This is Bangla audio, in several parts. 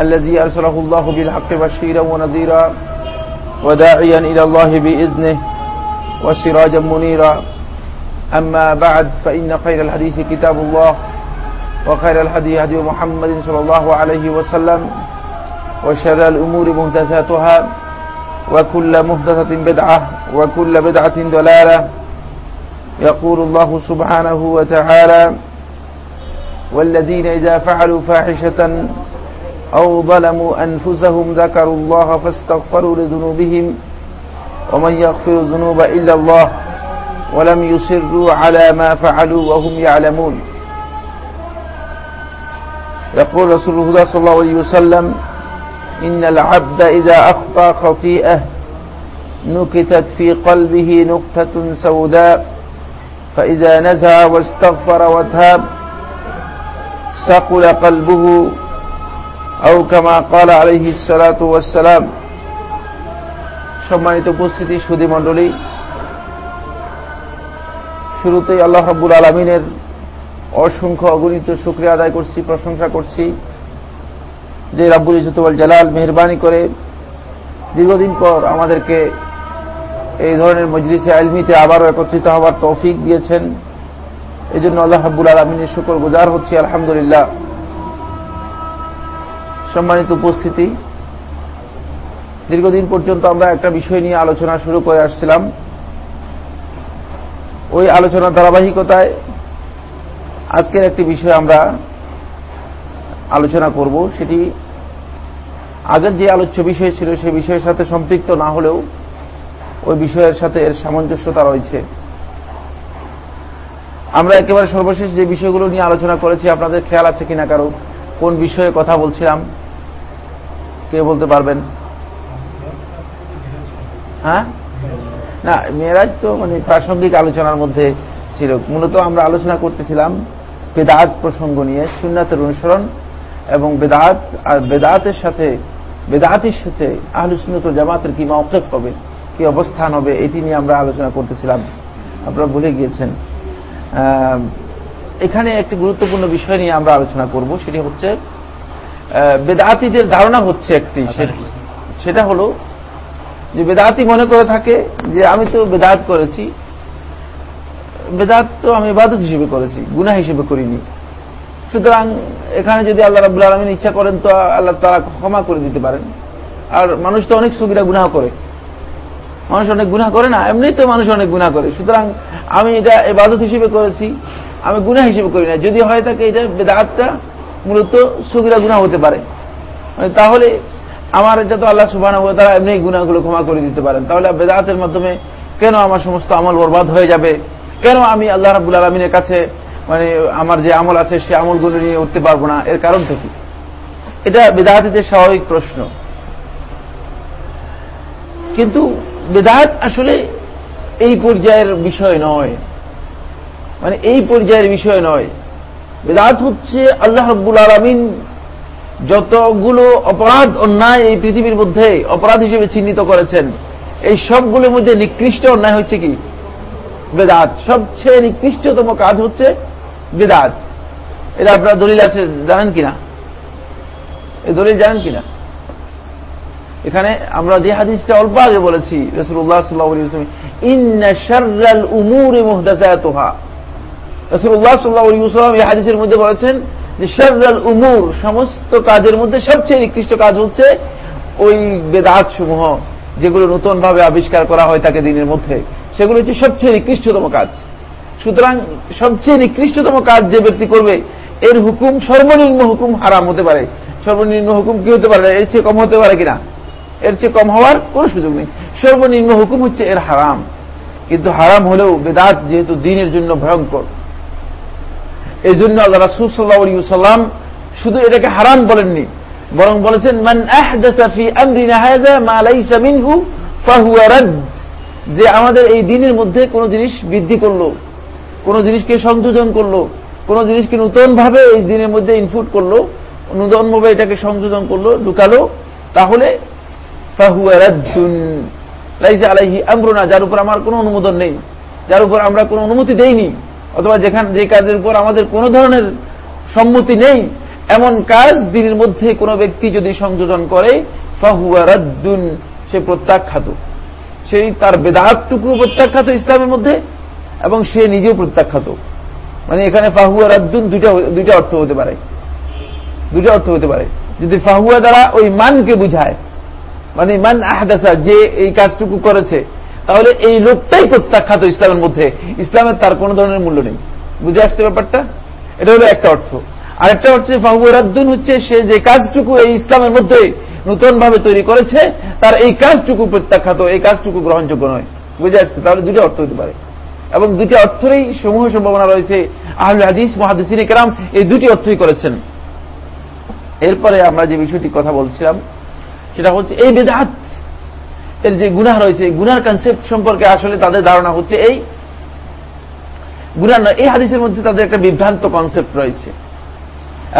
الذي أرسله الله بالحق بشيرا ونذيرا وداعيا إلى الله بإذنه وسراجا منيرا. أما بعد فإن خير الحديث كتاب الله وخير الهدي هدي محمد صلى الله عليه وسلم وشر الأمور مهدثاتها وكل مهدثة بدعة وكل بدعة ضلالة. يقول الله سبحانه وتعالى والذين إذا فعلوا فاحشة أو ظلموا أنفسهم ذكروا الله فاستغفروا لذنوبهم ومن يغفر الذنوب إلا الله ولم يصروا على ما فعلوا وهم يعلمون. يقول رسول الله صلى الله عليه وسلم إن العبد إذا أخطأ خطيئة نكتت في قلبه نكتة سوداء فإذا نزع واستغفر وتاب سقل قلبه আউ কামা কল আলহি সালাতাম সম্মানিত উপস্থিতি সুদী মণ্ডলী, শুরুতেই আল্লাহ রাব্বুল আলমিনের অসংখ্য অগণিত শুক্রিয়া আদায় করছি, প্রশংসা করছি যে রাব্বুল ইজতুল জালাল মেহরবানি করে দীর্ঘদিন পর আমাদেরকে এই ধরনের মজলিসে, আলমিতে আবারও একত্রিত হওয়ার তৌফিক দিয়েছেন। এজন্য আল্লাহ হাব্বুল আলমিনের শুক্র গুজার হচ্ছি, আলহামদুলিল্লাহ। সম্মানিত উপস্থিতি। দীর্ঘদিন পর্যন্ত আমরা একটা বিষয় নিয়ে আলোচনা শুরু করে আসছিলাম। ওই আলোচনার ধারাবাহিকতায় আজকের একটি বিষয় আমরা আলোচনা করব। সেটি আগের যে আলোচ্য বিষয় ছিল সেই বিষয়ের সাথে সম্পৃক্ত না হলেও ওই বিষয়ের সাথে এর সামঞ্জস্যতা রয়েছে। আমরা একেবারে সর্বশেষ যে বিষয়গুলো নিয়ে আলোচনা করেছি, আপনাদের খেয়াল আছে কিনা কারও? কোন বিষয়ে কথা বলছিলাম? কে বলতে পারবেন? হ্যাঁ? না, মেয়েরাজ তো মানে প্রাসঙ্গিক আলোচনার মধ্যে ছিল। মূলত আমরা আলোচনা করতেছিলাম বেদাত প্রসঙ্গ নিয়ে, সুন্নাতের অনুসরণ এবং বেদাত আর বেদাতের সাথে বেদাতের সাথে আহলুসুন্নত জামাতের কি মৌকেফ হবে, কি অবস্থান হবে, এটি নিয়ে আমরা আলোচনা করতেছিলাম। আপনারা ভুলে গিয়েছেন। এখানে একটি গুরুত্বপূর্ণ বিষয় নিয়ে আমরা আলোচনা করব, সেটি হচ্ছে বেদাতিদের ধারণা হচ্ছে একটি সেটা হলো যে বেদাতি মনে করে থাকে যে আমি তো বেদাত করেছি। বেদাত তো আমি ইবাদত হিসেবে করেছি গুনা হিসেবে করিনি। সুতরাং এখানে যদি আল্লাহ রাবুল আলমিন ইচ্ছা করেন তো আল্লাহ তারা ক্ষমা করে দিতে পারেন। আর মানুষ তো অনেক সুবিধা গুনাহ করে। মানুষ অনেক গুনাহ করে না এমনি তো মানুষ অনেক গুনাহ করে। সুতরাং আমি এটা এবাদত হিসেবে করেছি আমি গুনা হিসেবে করি না। যদি হয় থাকে এটা বেদাতটা মূলত সুবিধা গুণা হতে পারে। মানে তাহলে আমার এটা তো আল্লাহ সুবাহ তারা এমনি গুণাগুলো ক্ষমা করে দিতে পারেন। তাহলে বেদাতের মাধ্যমে কেন আমার সমস্ত আমল বরবাদ হয়ে যাবে? কেন আমি আল্লাহ রাবুল আলমিনের কাছে মানে আমার যে আমল আছে সে আমলগুলো নিয়ে উঠতে পারব না? এর কারণ থেকে এটা বেদাতিদের স্বাভাবিক প্রশ্ন। কিন্তু বেদাত আসলে এই পর্যায়ের বিষয় নয়। মানে এই পর্যায়ের বিষয় নয়। বেদাত হচ্ছে আল্লাহ রব্বুল আলমিন যতগুলো অপরাধ, অন্যায় এই পৃথিবীর মধ্যে অপরাধ হিসেবে চিহ্নিত করেছেন, এই সবগুলোর মধ্যে নিকৃষ্ট অন্যায় হচ্ছে কি? বেদাত। সবচেয়ে নিকৃষ্টতম কাজ হচ্ছে বেদাত। এটা আপনার দলিল আছে, জানেন কিনা? এই দলিল জানেন কিনা? এখানে আমরা যে হাদিসটা অল্প আগে বলেছি রসুল্লাহ সাল্লাহ ইন্না শাররাল উমুরে মুহদাসাতুহা। সাল্লাহ এই হাদিসের মধ্যে বলেছেন যে শাররাল উমুর, সমস্ত কাজের মধ্যে সবচেয়ে নিকৃষ্ট কাজ হচ্ছে ওই বেদাত সমূহ যেগুলো নতুন ভাবে আবিষ্কার করা হয় তাকে দিনের মধ্যে। সেগুলো হচ্ছে সবচেয়ে নিকৃষ্টতম কাজ। সুতরাং সবচেয়ে নিকৃষ্টতম কাজ যে ব্যক্তি করবে, এর হুকুম সর্বনিম্ন হুকুম হারাম হতে পারে। সর্বনিম্ন হুকুম কি হতে পারে? এর চেয়ে কম হতে পারে কিনা? এর চেয়ে কম হওয়ার কোনো সুযোগ নেই। সর্বনিম্ন হুকুম হচ্ছে এর হারাম। কিন্তু হারাম হলেও বেদাত যেহেতু দিনের জন্য ভয়ঙ্কর এই জন্য আল্লাহ রাসুল সাল্লাহ সাল্লাম শুধু এটাকে হারাম বলেননি, বরং বলেছেন যে আমাদের এই দিনের মধ্যে কোনো জিনিস বৃদ্ধি করল, কোনো জিনিসকে সংযোজন করল, কোনো জিনিসকে নতুন ভাবে এই দিনের মধ্যে ইনপুট করল নতুন ভাবে এটাকে সংযোজন করল, ঢুকালো, তাহলে আলাইহি আমরুনা, যার উপর আমার কোনো অনুমোদন নেই, যার উপর আমরা কোনো অনুমতি দেইনি। অথবা যেখানে যে কাজের উপর আমাদের কোনো ধরনের সম্মতি নেই, এমন কাজ দিনের মধ্যে কোনো ব্যক্তি যদি সংযোজন করে, ফাহুয়া রাদ্দুন, সে প্রত্যাখ্যাত। সেই তার বেদাহাতটুকু প্রত্যাখ্যাত ইসলামের মধ্যে, এবং সে নিজেও প্রত্যাখ্যাত। মানে এখানে ফাহুয়া রাদ্দুন দুইটা দুইটা অর্থ হতে পারে। দুইটা অর্থ হতে পারে। যদি ফাহুয়া দ্বারা ওই মানকে বুঝায় মানে মান আহদাসা, যে এই কাজটুকু করেছে তাহলে এই লোকটাই প্রত্যাখ্যাত ইসলামের মধ্যে। ইসলামের তার কোন ধরনের মূল্য নেই। বুঝে আসছে ব্যাপারটা? এটা হলো একটা অর্থ। আরেকটা হচ্ছে ফাহুরাদ্দুন হচ্ছে সে যে কাজটুকু এই ইসলামের মধ্যে নতুন ভাবে তৈরি করেছে, তার এই কাজটুকু প্রত্যাখ্যাত, এই কাজটুকু গ্রহণযোগ্য নয়। বুঝে আসছে? তাহলে দুটি অর্থ হতে পারে। এবং দুটি অর্থেরই সমূহ সম্ভাবনা রয়েছে। আহল হাদিস মহাদিসিন কেরাম এই দুটি অর্থই করেছেন। এরপরে আমরা যে বিষয়টি কথা বলছিলাম, সেটা হচ্ছে এই বেদাত এর যে গুনাহ রয়েছে, গুনার কনসেপ্ট সম্পর্কে আসলে তাদের ধারণা হচ্ছে এই। গুনার নয়, এই হাদিসের মধ্যে তাদের একটা বিভ্রান্ত কনসেপ্ট রয়েছে।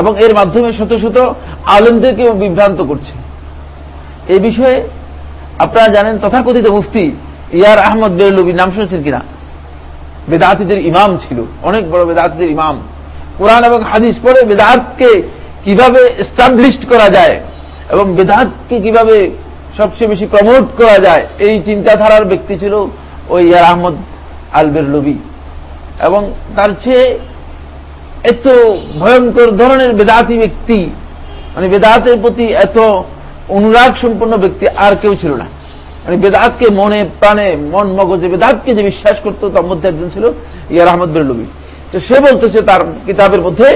এবং এর মাধ্যমে শত শত আলমদেরকেও বিভ্রান্ত করছে। এই বিষয়ে আপনারা জানেন তথাকথিত মুফতি ইয়ার আহমদ বেরলবি নাম শুনেছেন কিনা? বেদাতিদের ইমাম ছিল, অনেক বড় বেদাতিদের ইমাম। কোরআন এবং হাদিস পড়ে বেদাতকে কীভাবে এস্টাবলিশড করা যায় এবং বেদাতকে কীভাবে সবচেয়ে বেশি প্রমোট করা যায়, এই চিন্তাধারার ব্যক্তি ছিল ওই ইয়ার আহমদ আলবের লবি এবং তার চেয়ে এত ভয়ঙ্কর ধরনের বেদাতি ব্যক্তি মানে বেদাতের প্রতি এত অনুরাগ সম্পন্ন ব্যক্তি আর কেউ ছিল না। মানে বেদাতকে মনে প্রাণে, মন মগজে বেদাতকে যে বিশ্বাস করতো, তার মধ্যে একজন ছিল ইয়ার আহমদ বেরলবি তো সে বলতেছে তার কিতাবের মধ্যে,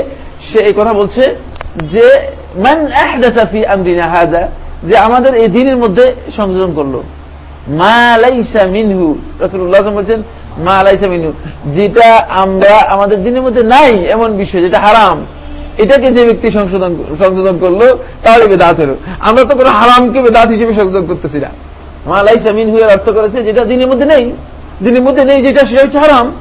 সে এই কথা বলছে যে, মান আহদাসাফি আমরিনা হাজা যে আমাদের এই দিনের মধ্যে সংযোজন করল। বলছেন, মা লাইসা মিনহু, যেটা আমরা আমাদের দিনের মধ্যে নাই, এমন বিষয়, যেটা হারাম, এটাকে যে ব্যক্তি সংশোধন সংশোধন করল তাহলে বেদাত হলো। আমরা তো কোনো হারামকে বেদাত হিসেবে সংশোধন করতেছি না। মা লাইসা মিনহু এর অর্থ করেছে, যেটা দিনের মধ্যে নেই, দিনের মধ্যে নেই যেটা, সেটা হচ্ছে হারাম।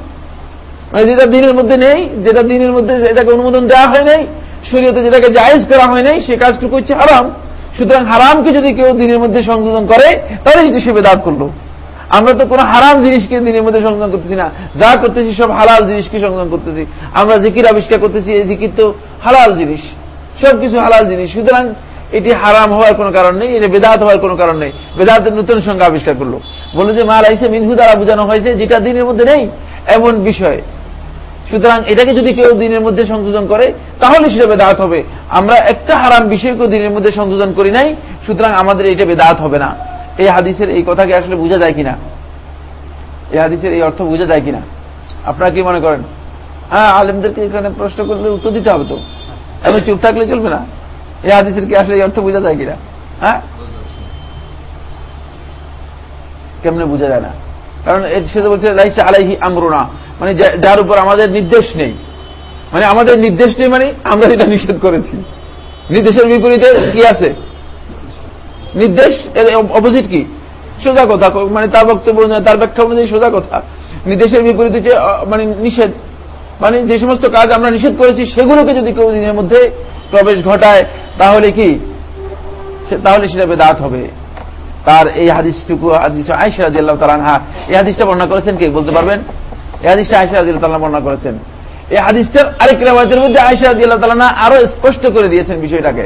মানে যেটা দিনের মধ্যে নেই, যেটা দিনের মধ্যে এটাকে অনুমোদন দেওয়া হয় নাই, শরীয়তে যেটাকে জায়েজ করা হয় নাই, সে কাজটুকু হচ্ছে হারাম। সুতরাং হারামকে যদি কেউ দিনের মধ্যে সংশোধন করে, তাহলে সেটি সে বেদাত করল। আমরা তো কোনো হারাম জিনিসকে দিনের মধ্যে সংশোধন করতেছি না। যা করতেছি সব হালাল জিনিসকে সংশোধন করতেছি। আমরা জিকির আবিষ্কার করতেছি, এই জিকির তো হালাল জিনিস। সব কিছু হালাল জিনিস। সুতরাং এটি হারাম হওয়ার কোনো কারণ নেই এটা বেদাত হওয়ার কোনো কারণ নেই। বেদাতের নতুন সংখ্যা আবিষ্কার করল। বলে যে, মা লাইসে মিনহু দ্বারা বোঝানো হয়েছে, যেটা দিনের মধ্যে নেই, এমন বিষয়। সুতরাং এটাকে যদি কেউ দিনের মধ্যে সংযোজন করে, তাহলে সেটা বেদাত হবে। আমরা একটা হারাম বিষয়কেও দিনের মধ্যে সংযোজন করি নাই, সুতরাং আমাদের এটা বেদাত হবে না। এই হাদিসের এই কথাকে আসলে বোঝা যায় কিনা? এই হাদিসের এই অর্থ বোঝা যায় কিনা? আপনারা কি মনে করেন? হ্যাঁ আলেমদেরকে এখানে প্রশ্ন করলে উত্তর দিতে হবে তো। এমন চুপ থাকলে চলবে না? এই হাদিসের কি আসলে এই অর্থ বোঝা যায় কিনা? হ্যাঁ? কেমনে বোঝা যায় না? কারণ সে তো বলছে আলাইহি আমরুনা। মানে যার উপর আমাদের নির্দেশ নেই। মানে আমাদের নির্দেশ নেই মানে আমরা এটা নিষেধ করেছি। নির্দেশের বিপরীতে কি আছে? নির্দেশ এর অপোজিট কি? সোজা কথা মানে তার বক্তব্য তার ব্যাখ্যা অনুযায়ী সোজা কথা। নির্দেশের বিপরীতে যে মানে নিষেধ মানে যে সমস্ত কাজ আমরা নিষেধ করেছি, সেগুলোকে যদি কেউ দিনের মধ্যে প্রবেশ ঘটায়, তাহলে কি? তাহলে সেটা বেদাত হবে। তার এই হাদিসটুকু, হাদিস আয়সা রাজি আল্লাহ তালানহা এই হাদিসটা বর্ণনা করেছেন কে? বলতে পারবেন? এই হাদিসটা আয়সা রাজি আল্লাহ বর্ণনা করেছেন। এই হাদিসটার আরেক রেওয়ায়তের মধ্যে আয়সা রাজি আল্লাহ আরও স্পষ্ট করে দিয়েছেন বিষয়টাকে।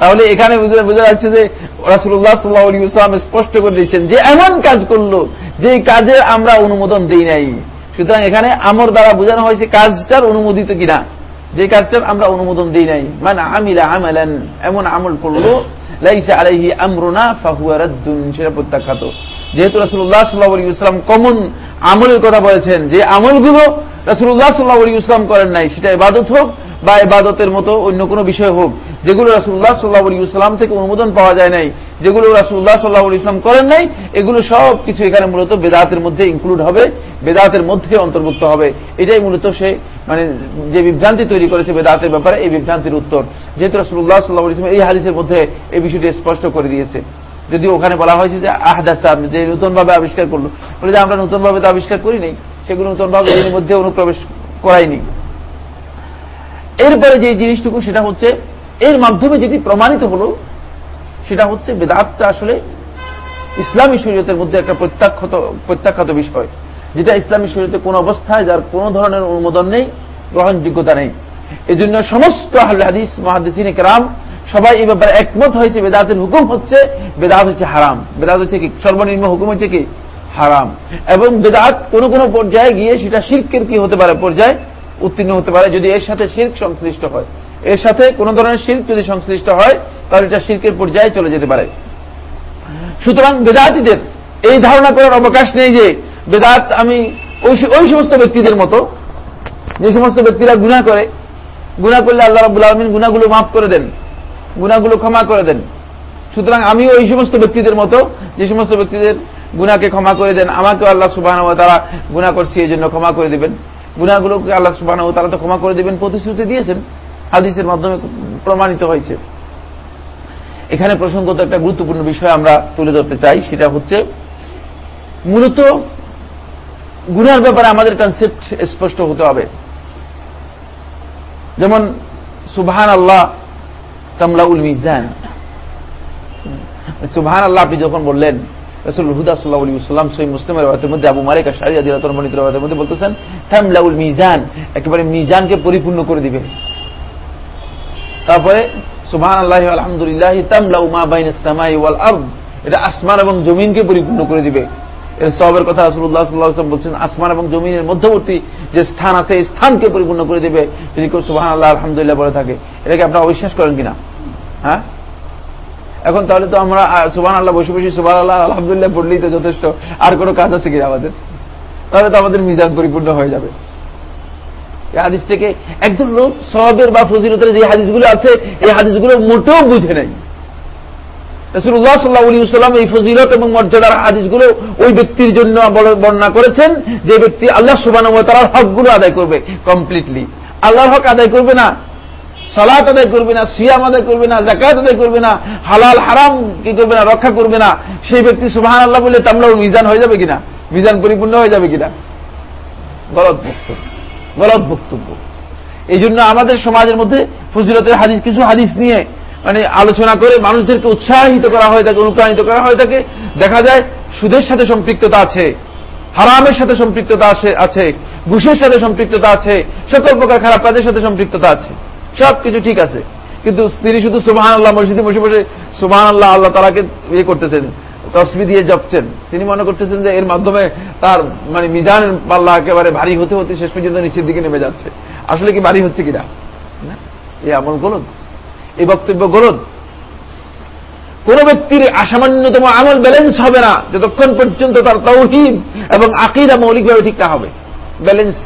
তাহলে এখানে বোঝা যাচ্ছে যে রাসুল্লাহ সাল্লাহ স্পষ্ট করে দিচ্ছেন যে এমন কাজ করল যে কাজে আমরা অনুমোদন দিই নাই। সুতরাং এখানে আমর দ্বারা বোঝানো হয়েছে কাজটার অনুমোদিত কিনা। যে কাজটার আমরা অনুমোদন দিই নাই। মানে আমিলা আমালান, এমন আমল করল লাইসা আলাইহি প্রত্যাখ্যাত। যেহেতু রাসুল্লাহ সাল্লাহ আলী ইসলাম কমন আমলের কথা বলেছেন, যে আমলগুলো রাসুল্লাহ সাল্লাহ আলী ইসলাম করেন নাই, সেটা ইবাদত হোক বা ইবাদতের মতো অন্য কোনো বিষয় হোক যেগুলো রাসুল্লাহ সাল্লাহ ইসলাম থেকে অনুমোদন পাওয়া যায় নাই, যেগুলো রাসুল্লাহ সাল্লাহ ইসলাম করেন নাই, এগুলো সব কিছু এখানে মূলত বেদাতের মধ্যে ইনক্লুড হবে, বেদাতের মধ্যে অন্তর্ভুক্ত হবে। এটাই মূলত সে মানে যে বিভ্রান্তি তৈরি করেছে বেদাতের ব্যাপারে, এই বিভ্রান্তির উত্তর। যেহেতু রাসুল্লাহ সাল্লাহ ইসলাম এই হাদিসের মধ্যে এই বিষয়টি স্পষ্ট করে দিয়েছে। যদি ওখানে বলা হয়েছে যে আহদাসা যে নতুনভাবে আবিষ্কার করল। বলে যে আমরা নতুনভাবে তো আবিষ্কার করি নাই, সেগুলো নতুনভাবে এর মধ্যে অনুপ্রবেশ করাইনি এরপরে যে জিনিসটুকু, সেটা হচ্ছে এর মাধ্যমে যেটি প্রমাণিত হল, সেটা হচ্ছে বেদাতটা আসলে ইসলামী শরীয়তের মধ্যে একটা প্রত্যাখ্যাত প্রত্যাখ্যাত বিষয়, যেটা ইসলামী শরীয়তে কোন অবস্থায় যার কোন ধরনের অনুমোদন নেই, গ্রহণযোগ্যতা নেই। এই জন্য সমস্ত আহলে হাদিস মহাদিসিন কেরাম সবাই এই ব্যাপারে একমত হয়েছে, বেদাতের হুকুম হচ্ছে, বেদাত হচ্ছে হারাম। বেদাত হচ্ছে কি? সর্বনিম্ন হুকুম হচ্ছে কি? হারাম। এবং বেদাত কোন কোন পর্যায়ে গিয়ে সেটা শির্কের কি হতে পারে, পর্যায়ে উত্তীর্ণ হতে পারে, যদি এর সাথে শির্ক সংশ্লিষ্ট হয়। এর সাথে কোন ধরনের শিল্প যদি সংশ্লিষ্ট হয়, তাহলে এটা শিল্পের পর্যায়ে চলে যেতে পারে। সুতরাং বেদাতিদের এই ধারণা করার অবকাশ নেই যে বেদাত আমি ওই সমস্ত ব্যক্তিদের মতো, যে সমস্ত ব্যক্তিরা গুণা করে গুণা করলে আল্লাহ রাবুল আলমিন গুণাগুলো মাফ করে দেন গুণাগুলো ক্ষমা করে দেন। সুতরাং আমি ওই সমস্ত ব্যক্তিদের মতো, যে সমস্ত ব্যক্তিদের গুণাকে ক্ষমা করে দেন আমাকে আল্লাহ সুবাহ তারা গুণা করছি এই জন্য ক্ষমা করে দেবেন। গুণাগুলোকে আল্লাহ সুবাহ তারা তো ক্ষমা করে দেবেন, প্রতিশ্রুতি দিয়েছেন। হাদিসের মাধ্যমে প্রমাণিত হয়েছে। এখানে প্রসঙ্গত একটা গুরুত্বপূর্ণ বিষয় আমরা তুলে ধরতে চাই, সেটা হচ্ছে মূলত গুনার ব্যাপারে আমাদের কনসেপ্ট স্পষ্ট হতে হবে। যেমন সুবহান আল্লাহ তামলাউল মিজান। সুবহান আল্লাহ আপনি যখন বললেন একেবারে মিজানকে পরিপূর্ণ করে দিবেন। তারপরে সুবাহ আল্লাহ আলহামদুলিল্লাহ তামলা বাইন সামাই ওয়াল আর্দ। এটা আসমান এবং জমিনকে পরিপূর্ণ করে দিবে। এর সবের কথা রাসুল্লাহ সাল্লাহ বলছেন, আসমান এবং জমিনের মধ্যবর্তী যে স্থান আছে, এই স্থানকে পরিপূর্ণ করে দিবে। যদি কেউ সুবাহ আল্লাহ আলহামদুলিল্লাহ বলে থাকে, এটাকে আপনারা অবিশ্বাস করেন কিনা? হ্যাঁ? এখন তাহলে তো আমরা সুবাহ আল্লাহ বসে বসে সুবাহ আল্লাহ আলহামদুলিল্লাহ পড়লেই তো যথেষ্ট। আর কোনো কাজ আছে কিনা আমাদের? তাহলে তো আমাদের মিজান পরিপূর্ণ হয়ে যাবে। হাদিস থেকে একজন লোক সবের বা ফজিলতের যে হাদিসগুলো আছে, এই হাদিসগুলো মোটেও বুঝে নাই। রসুল্লাহ সাল্লাহ সাল্লাম এই ফজিলত এবং মর্যাদার হাদিসগুলো ওই ব্যক্তির জন্য বর্ণনা করেছেন যে ব্যক্তি আল্লাহ সুবান তার হকগুলো আদায় করবে কমপ্লিটলি আল্লাহর হক আদায় করবে না, সালাত আদায় করবে না, সিয়াম আদায় করবে না আদায় করবে না, হালাল, হারাম কি করবে না, রক্ষা করবে না, সেই ব্যক্তি সুবাহান আল্লাহ বলে তামলা মিজান হয়ে যাবে কিনা? মিজান পরিপূর্ণ হয়ে যাবে কিনা? গলত বক্তব্য গলত বক্তব্য। এই জন্য আমাদের সমাজের মধ্যে ফজিলতের হাদিস, কিছু হাদিস নিয়ে মানে আলোচনা করে মানুষদেরকে উৎসাহিত করা হয়ে থাকে অনুপ্রাণিত করা হয়ে থাকে দেখা যায় সুদের সাথে সম্পৃক্ততা আছে, হারামের সাথে সম্পৃক্ততা আছে, ঘুষের সাথে সম্পৃক্ততা আছে, সকল প্রকার খারাপ কাজের সাথে সম্পৃক্ততা আছে সব কিছু ঠিক আছে। কিন্তু তিনি শুধু সুবাহান আল্লাহ মসজিদে বসে বসে সুবাহান আল্লাহ আল্লাহ তালাকে ইয়ে করতেছেন তসবি দিয়ে জপছেন। তিনি মনে করতেছেন যে এর মাধ্যমে তার মানে মিজান পাল্লা একেবারে ভারী হতে হতে শেষ পর্যন্ত নিচের দিকে নেমে যাচ্ছে। আসলে কি ভারী হচ্ছে কিনা? এই আমল গলদ এই বক্তব্য গলদ কোন ব্যক্তির আসামান্যতম আমল ব্যালেন্স হবে না যতক্ষণ পর্যন্ত তার তৌহিদ এবং আকিদা মৌলিকভাবে ঠিক না হবে। ব্যালেন্স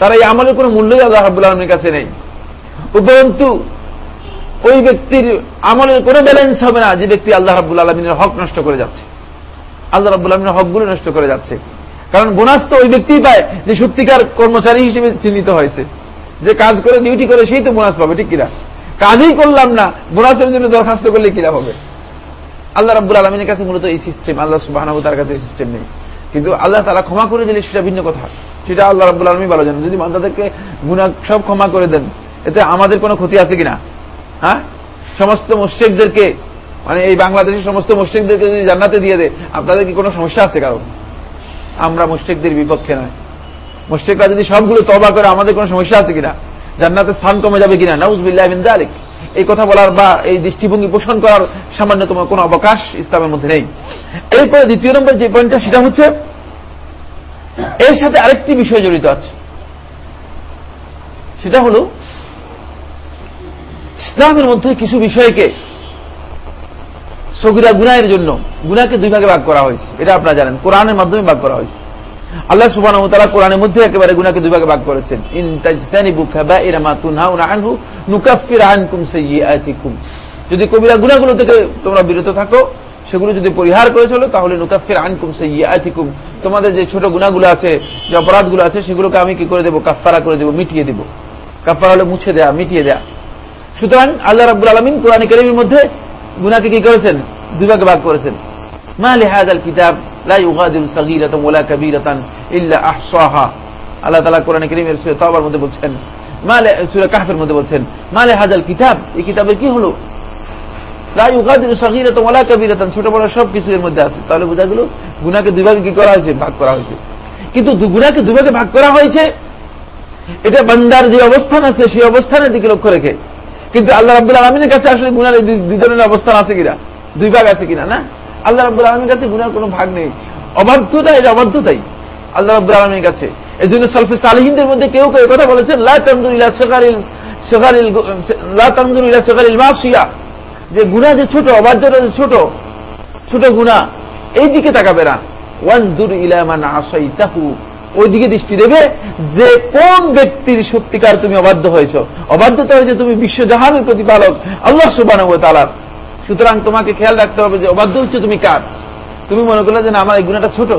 তার এই আমলের কোন মূল্য আল্লাহ আলমের কাছে নেই। উপরন্তু ওই ব্যক্তির আমলের কোনো ব্যালেন্স হবে না, যে ব্যক্তি আল্লাহ রাবুল আলমিনের হক নষ্ট করে যাচ্ছে। আল্লাহ রাবুল আলমিনের হকগুলো নষ্ট করে যাচ্ছে। কারণ বোনাস তো ওই ব্যক্তি পায় যে সত্যিকার কর্মচারী হিসেবে চিহ্নিত হয়েছে। যে কাজ করে ডিউটি করে, সেই তো বোনাস পাবে, ঠিক কিনা? কাজই করলাম না, বোনাসের জন্য দরখাস্ত করলে কিনা হবে? আল্লাহ রাবুল আলমিনের কাছে মূলত এই সিস্টেম আল্লাহ সুবাহ তার কাছে এই সিস্টেম নেই। কিন্তু আল্লাহ তারা ক্ষমা করে দিলে সেটা ভিন্ন কথা। সেটা আল্লাহ রাবুল আলমী ভালো জানেন। যদি বান্দাদেরকে গুণা সব ক্ষমা করে দেন, এতে আমাদের কোনো ক্ষতি আছে কিনা? হ্যাঁ? সমস্ত মুশ্রিকদেরকে মানে এই বাংলাদেশের সমস্ত মুশ্রিকদেরকে যদি জান্নাতে দিয়ে দেয়, আপনাদের কি কোনো সমস্যা আছে কারণ আমরা মুশ্রিকদের বিপক্ষে নয়। মুশ্রিকরা যদি সবগুলো তবা করে, আমাদের কোনো সমস্যা আছে কিনা? জান্নাতের স্থান কমে যাবে কিনা? নাউজবিল্লাহ বিন আলিক এই কথা বলার বা এই দৃষ্টিভঙ্গি পোষণ করার সামান্যতম কোনো অবকাশ ইসলামের মধ্যে নেই। এরপরে দ্বিতীয় নম্বর যে পয়েন্টটা, সেটা হচ্ছে, এর সাথে আরেকটি বিষয় জড়িত আছে। সেটা হল ইসলামের মধ্যে কিছু বিষয়কে সগিরা গুনায়ের জন্য গুনাকে দুই ভাগে ভাগ করা হয়েছে। এটা আপনারা জানেন, কোরআনের মাধ্যমে ভাগ করা হয়েছে। আল্লাহ সুবাহ কোরআনের মধ্যে একেবারে গুনাকে দুই ভাগে ভাগ করেছেন। যদি কবিরা গুনাহগুলো থেকে তোমরা বিরত থাকো, সেগুলো যদি পরিহার করে চলো, তাহলে নুকাফির আনকুম সাইয়্যাতিকুম। তোমাদের যে ছোট গুনাহগুলো আছে, যে অপরাধগুলো আছে, সেগুলোকে আমি কি করে দেবো? কাফারা করে দেবো, মিটিয়ে দেবো। কাফফারা হলে মুছে দেয়া, মিটিয়ে দেয়া। সুতরাং আল্লাহ রাব্বুল আলামিন কোরআন কারীমের মধ্যে গুনাহকে কি করেছেন? দুই ভাগে করেছেন। মা লিহাযাল কিতাব ইল্লা মধ্যে বলছেন মধ্যে বলছেন, মা লিহাযাল কিতাব, এই কি হলো? ছোট বড় এর মধ্যে আছে। তাহলে বোঝা গেল গুনাহকে দুই ভাগে কি করা হয়েছে? ভাগ করা হয়েছে। কিন্তু গুনাহকে দুই ভাগে ভাগ করা হয়েছে, এটা বান্দার যে অবস্থান আছে, সেই অবস্থানের দিকে লক্ষ্য রেখে। কিন্তু আল্লাহ রাব্বুল আলমিনের কাছে আসলে গুনার এই ধরনের অবস্থান আছে কিনা? দুই ভাগ আছে কিনা, না? আল্লাহ রাব্বুল আলমীর কাছে গুনার কোনো ভাগ নেই। অবাধ্যতা এটা অবাধ্যতাই আল্লাহ রাব্বুল আলমীর কাছে। এই জন্য সলফে সালহিনদের মধ্যে কেউ কেউ কথা বলেছেন যে গুনাহ যে ছোট, অবাধ্যতা যে ছোট ছোট গুনাহ এই দিকে তাকাবে না। ওয়ানদুর ইলা মান আসাইতাহু ওইদিকে দৃষ্টি দেবে যে কোন ব্যক্তির সত্যিকার তুমি অবাধ্য হয়েছ। অবাধ্যতা হয়েছে তুমি বিশ্বজাহানের প্রতিপালক, আল্লাহ সুবান তালার সুতরাং তোমাকে খেয়াল রাখতে হবে যে অবাধ্য হচ্ছে তুমি কার? তুমি মনে করলে যে না, আমার এই গুণাটা ছোট।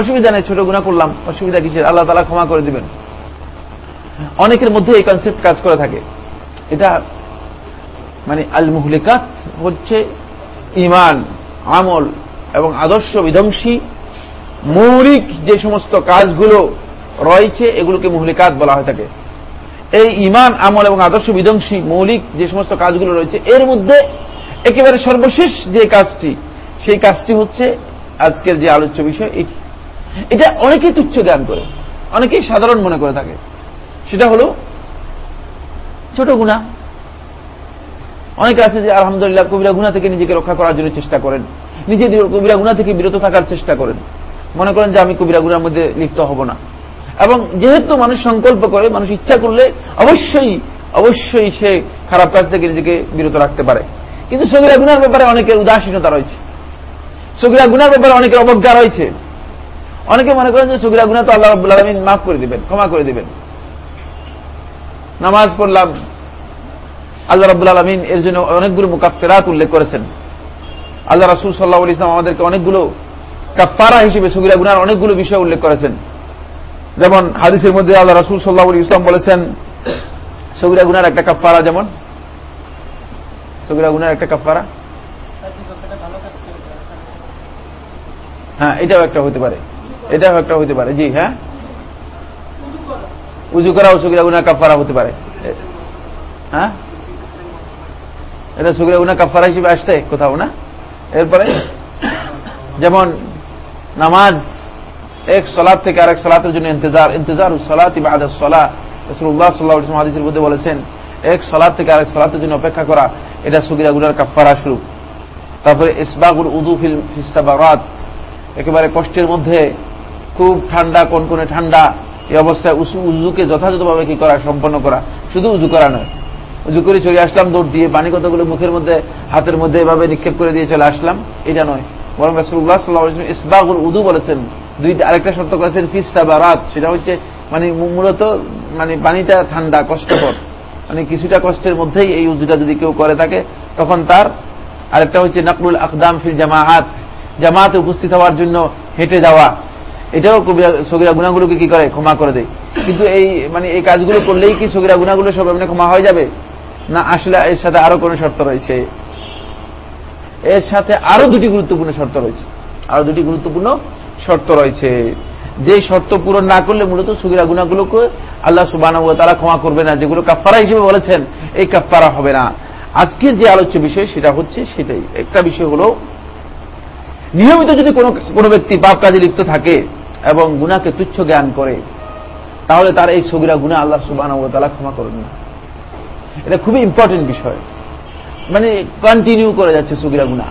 অসুবিধা নেই, ছোট গুণা করলাম। অসুবিধা কিসের? আল্লাহ তালা ক্ষমা করে দিবেন। অনেকের মধ্যে এই কনসেপ্ট কাজ করে থাকে। এটা মানে আল মুহলিকাত হচ্ছে ইমান আমল এবং আদর্শ বিধ্বংসী মৌলিক যে সমস্ত কাজগুলো রয়েছে, এগুলোকে মৌলিকাত বলা হয়ে থাকে। এই ইমান আমল এবং আদর্শ বিধ্বংসী মৌলিক যে সমস্ত কাজগুলো রয়েছে, এর মধ্যে একেবারে সর্বশেষ যে কাজটি, সেই কাজটি হচ্ছে আজকের যে আলোচ্য বিষয় এটি। এটা অনেকেই তুচ্ছ জ্ঞান করে, অনেকেই সাধারণ মনে করে থাকে। সেটা হলো ছোট গুণা অনেকে আছে যে, আলহামদুলিল্লাহ, কবিরা গুণা থেকে নিজেকে রক্ষা করার জন্য চেষ্টা করেন। নিজে কবিরা গুণা থেকে বিরত থাকার চেষ্টা করেন। মনে করেন যে আমি কবিরা গুণার মধ্যে লিপ্ত হব না। এবং যেহেতু মানুষ সংকল্প করে, মানুষ ইচ্ছা করলে অবশ্যই অবশ্যই সে খারাপ কাজ থেকে নিজেকে বিরত রাখতে পারে। কিন্তু সগিরা গুনার ব্যাপারে অনেকের উদাসীনতা রয়েছে। সগিরা গুনার ব্যাপারে অনেকের অবজ্ঞা রয়েছে। অনেকে মনে করেন যে সগিরা গুনা তো আল্লাহ রব্বুল আলমিন মাফ করে দিবেন, ক্ষমা করে দিবেন। নামাজ পড়লাম। আল্লাহ রব্বুল আলমিন এর জন্য অনেকগুলো মুকাফেরাত উল্লেখ করেছেন। আল্লাহ রাসুল সাল্লাহ ইসলাম আমাদেরকে অনেকগুলো কাফারা হিসেবে সগিরা গুনার অনেকগুলো বিষয় উল্লেখ করেছেন। যেমন হাদিসের মধ্যে আল্লাহ রাসুল সাল্লাহ ইসলাম বলেছেন সগিরা গুনার একটা কাফারা যেমন সগিরা গুনার একটা কাফারা হ্যাঁ এটাও একটা হতে পারে। এটাও একটা হতে পারে, জি হ্যাঁ। উজু করাও সগিরা গুনার কাফারা হতে পারে। হ্যাঁ? এটা সগিরা গুনা কাফারা হিসেবে আসতে কোথাও না? এরপরে, যেমন নামাজ, এক সলাদ থেকে আরেক সলাতের জন্য ইন্তজার। ইন্তজার সলাত ইবাদ সলা রসুল্লাহ মধ্যে বলেছেন, এক সলাদ থেকে আরেক সলাতের জন্য অপেক্ষা করা, এটা সুগিরা গুনার কাফারা শুরু। তারপরে ইসবাগুল উদু ফিল একেবারে কষ্টের মধ্যে, খুব ঠান্ডা, কনকনে ঠান্ডা, এই অবস্থায় উসু উজুকে যথাযথভাবে কি করা, সম্পন্ন করা। শুধু উজু করা নয়। উজু করে চলে আসলাম, দৌড় দিয়ে পানি কতগুলো মুখের মধ্যে, হাতের মধ্যে এভাবে নিক্ষেপ করে দিয়ে চলে আসলাম, এটা নয়। বরং রাসুল্লাহ সাল্লাহ ইসবাগুল উদু বলেছেন। দুইটা আরেকটা শর্ত করেছেন ফিস্তা বা রাত সেটা হচ্ছে মানে মূলত মানে পানিটা ঠান্ডা, কষ্টকর। মানে কিছুটা কষ্টের মধ্যেই এই উজুটা যদি কেউ করে থাকে, তখন তার আরেকটা হচ্ছে নাকরুল আকদাম ফিল জামাআত। জামাতে উপস্থিত হওয়ার জন্য হেঁটে যাওয়া। এটাও সগিরা গুণাগুলোকে কি করে? ক্ষমা করে দেয়। কিন্তু এই মানে এই কাজগুলো করলেই কি সগিরা গুণাগুলো সব এমনি ক্ষমা হয়ে যাবে? না আসলে এর সাথে আরও কোনো শর্ত রয়েছে? এর সাথে আরও দুটি গুরুত্বপূর্ণ শর্ত রয়েছে। আরও দুটি গুরুত্বপূর্ণ শর্ত রয়েছে। যে শর্ত পূরণ না করলে মূলত সুগিরা গুণাগুলোকে আল্লাহ সুবান তারা ক্ষমা করবে না। যেগুলো কাফারা হিসেবে বলেছেন, এই কাফারা হবে না। আজকের যে আলোচ্য বিষয় সেটা হচ্ছে সেটাই। একটা বিষয় হলো, নিয়মিত যদি কোনো কোনো ব্যক্তি পাপ কাজে লিপ্ত থাকে এবং গুণাকে তুচ্ছ জ্ঞান করে, তাহলে তার এই সগিরা গুণা আল্লাহ তালা ক্ষমা করবেন না। এটা খুবই ইম্পর্টেন্ট বিষয়। মানে কন্টিনিউ করে যাচ্ছে সগিরা গুণা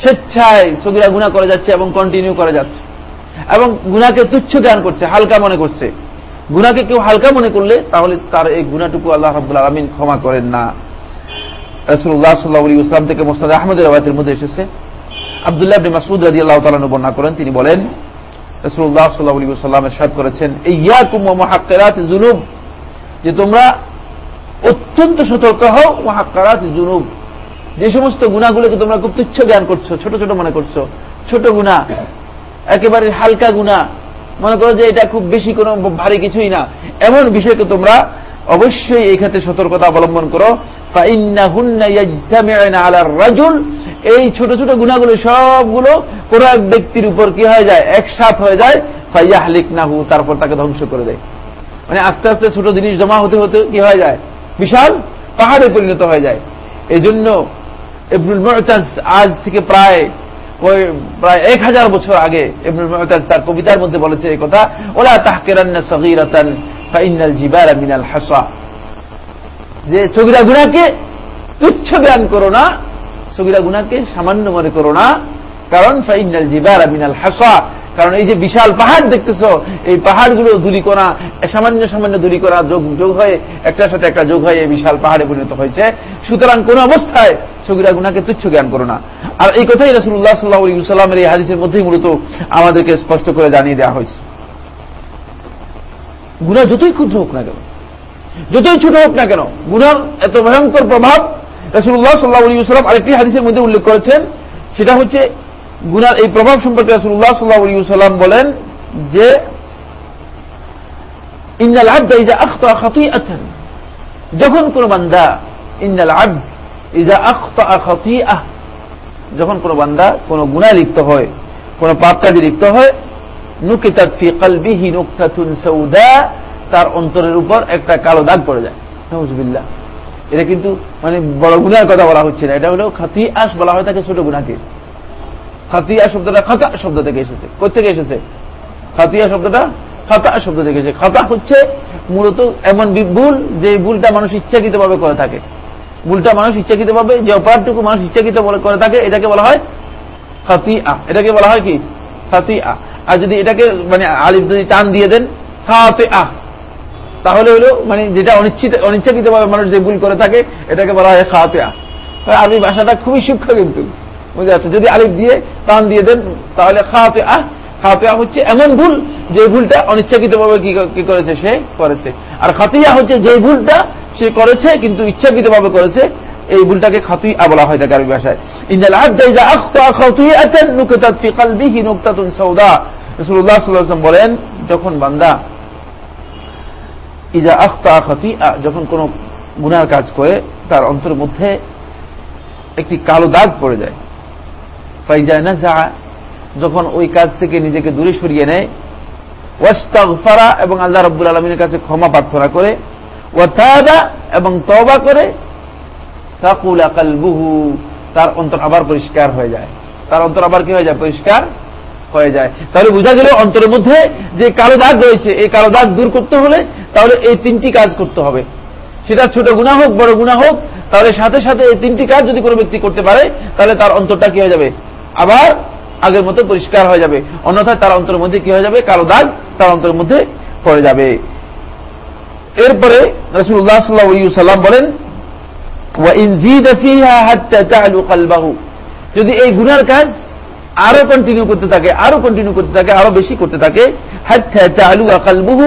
স্বেচ্ছায় সগিরা গুণা করে যাচ্ছে এবং কন্টিনিউ করে যাচ্ছে। এবং গুনাকে তুচ্ছ জ্ঞান করছে, হালকা মনে করছে। গুনাকে কেউ হালকা মনে করলে তাহলে তার এই গুণাটুকু আল্লাহ রাবুল আলমিন ক্ষমা করেন না। রসুল্লাহ সাল্লাহ ইসলাম থেকে মোস্তাদ আহমদের রবায়তের মধ্যে এসেছে। আবদুল্লাহ মাসুদ রাজি আল্লাহ তালানু বর্ণনা করেন, তিনি বলেন রসুল্লাহ সাল্লাহ সাল্লামের সাহেব করেছেন ইয়াকুম মহাক্কেরাত জুনুব যে তোমরা অত্যন্ত সতর্ক হও মহাক্কারাত জুনুব যে সমস্ত গুণাগুলোকে তোমরা খুব তুচ্ছ জ্ঞান করছ, ছোট ছোট মনে করছ, ছোট গুণা, একেবারে হালকা গুণা, মনে করো যে এটা খুব বেশি কোনো ভারী কিছুই না, এমন বিষয়কে তোমরা অবশ্যই এই ক্ষেত্রে সতর্কতা অবলম্বন করো। রাজুল, এই ছোট ছোট গুণাগুলো সবগুলো কোন এক ব্যক্তির উপর কি হয়ে যায়? একসাথ হয়ে যায়। ফাইয়া হালিক নাহু তারপর তাকে ধ্বংস করে দেয়। মানে আস্তে আস্তে ছোট জিনিস জমা হতে হতে কি হয়ে যায়? বিশাল পাহাড়ে পরিণত হয়ে যায়। এই জন্য ইবনুল মহতাজ আজ থেকে প্রায় প্রায় এক হাজার বছর আগে ইবনুল মহতাজ তার কবিতার মধ্যে বলেছে এই কথা, ওলা তাহকেরান্না সগীরাতান ফাইনাল জিবারা মিনাল হাসা যে সগিরা গুণাকে তুচ্ছ জ্ঞান করো না, সগিরা গুণাকে সামান্য মনে করো না, কারণ ফাইনাল জিবারা মিনাল হাসা কারণ এই যে বিশাল পাহাড় দেখতেছ, এই পাহাড়গুলো দূরী করা, সামান্য সামান্য দূরী করা যোগ যোগ হয়ে, একটার সাথে একটা যোগ হয়ে এই বিশাল পাহাড়ে পরিণত হয়েছে। সুতরাং কোন অবস্থায় সগিরা গুণাকে তুচ্ছ জ্ঞান করো না। আর এই কথাই রসুল্লাহ সাল্লাহ সাল্লামের এই হাদিসের মধ্যেই মূলত আমাদেরকে স্পষ্ট করে জানিয়ে দেওয়া হয়েছে। গুণা যতই ক্ষুদ্র হোক না কেন, যতই ছোট হোক না কেন গুণার এত ভয়ঙ্কর প্রভাব রসুল্লাহ সাল্লাহ সাল্লাম আরেকটি হাদিসের মধ্যে উল্লেখ করেছেন, সেটা হচ্ছে গুনার এই প্রভাব সম্পর্কে রসুল্লাহ সাল্লাহ সাল্লাম বলেন যে, ইন্নাল আব্দা ইজা আখতা খাতুই আছেন যখন কোন বান্দা, ইন্নাল আব্দ ইজা আখতা খাতুই আহ যখন কোন বান্দা কোন গুণায় লিপ্ত হয়, কোন পাপ কাজে লিপ্ত হয়, নুকিতাত ফি কলবিহি নুকতাতুন সৌদা তার অন্তরের উপর একটা কালো দাগ পড়ে যায়। নজবিল্লা এটা কিন্তু মানে বড় গুণার কথা বলা হচ্ছে না। এটা হলো খাতি আস বলা হয় তাকে ছোট গুণাকে খাতিয়া শব্দটা খাতা শব্দ থেকে এসেছে। কোথেকে এসেছে? খাতিয়া শব্দটা খাতা শব্দ থেকে এসেছে। খাতা হচ্ছে মূলত এমন ভুল যে ভুলটা মানুষ ইচ্ছাকৃত ভাবে করে থাকে। ভুলটা মানুষ ইচ্ছাকৃত ভাবে যে অপরাধটুকু মানুষ ইচ্ছাকৃত করে থাকে, এটাকে বলা হয় খাতি আ এটাকে বলা হয় কি? খাতি আ আর যদি এটাকে মানে আলিফ যদি টান দিয়ে দেন খাতে আহ তাহলে হলো মানে যেটা অনিচ্ছিত অনিচ্ছাকৃত ভাবে মানুষ যে ভুল করে থাকে, এটাকে বলা হয় খাতে আহ আরবি ভাষাটা খুবই সূক্ষ্ম কিন্তু। বুঝে যাচ্ছে যদি আলিফ দিয়ে টান দিয়ে দেন, তাহলে খাওয়াতে আহ খাওয়াতে হচ্ছে এমন ভুল, যে ভুলটা অনিচ্ছাকৃত ভাবে কি করেছে সে করেছে। আর খাতিয়া হচ্ছে যে ভুলটা সে করেছে, কিন্তু ইচ্ছাকৃত ভাবে করেছে, এই ভুলটাকে খাতুই বলা হয় থাকে আরবি ভাষায়। ইন্দাল আব্দা আখতা রাসূলুল্লাহ সাল্লাল্লাহু আলাইহি বলেন, যখন বান্দা ইজা আখতা খাতুইয়া যখন কোন গুনার কাজ করে, তার অন্তরের মধ্যে একটি কালো দাগ পড়ে যায়। ফাইজায় না যা যখন ওই কাজ থেকে নিজেকে দূরে সরিয়ে নেয়, ওয়াস্তাগফারা এবং আল্লাহ রব্বুল আলমিনের কাছে ক্ষমা প্রার্থনা করে ওয়াতাদা এবং তবা করে, সাকুল আকালবুহু তার অন্তর আবার পরিষ্কার হয়ে যায়। তার অন্তর আবার কি হয়ে যায়? পরিষ্কার হয়ে যায়। তাহলে বোঝা গেল অন্তরের মধ্যে যে কালো দাগ রয়েছে, এই কালো দাগ দূর করতে হলে তাহলে এই তিনটি কাজ করতে হবে। সেটা ছোট গুণা হোক, বড় গুণা হোক, তাহলে সাথে সাথে এই তিনটি কাজ যদি কোনো ব্যক্তি করতে পারে, তাহলে তার অন্তরটা কি হয়ে যাবে? আবার আগের মতো পরিষ্কার হয়ে যাবে। অন্যথায় তার অন্তরের মধ্যে কি হয়ে যাবে? কালো দাগ তার অন্তরের মধ্যে পড়ে যাবে। এরপরে রসুল্লাহ সাল্লাম বলেন যদি এই গুনার কাজ আরও কন্টিনিউ করতে থাকে, আরও কন্টিনিউ করতে থাকে, আরও বেশি করতে থাকে কালবাহু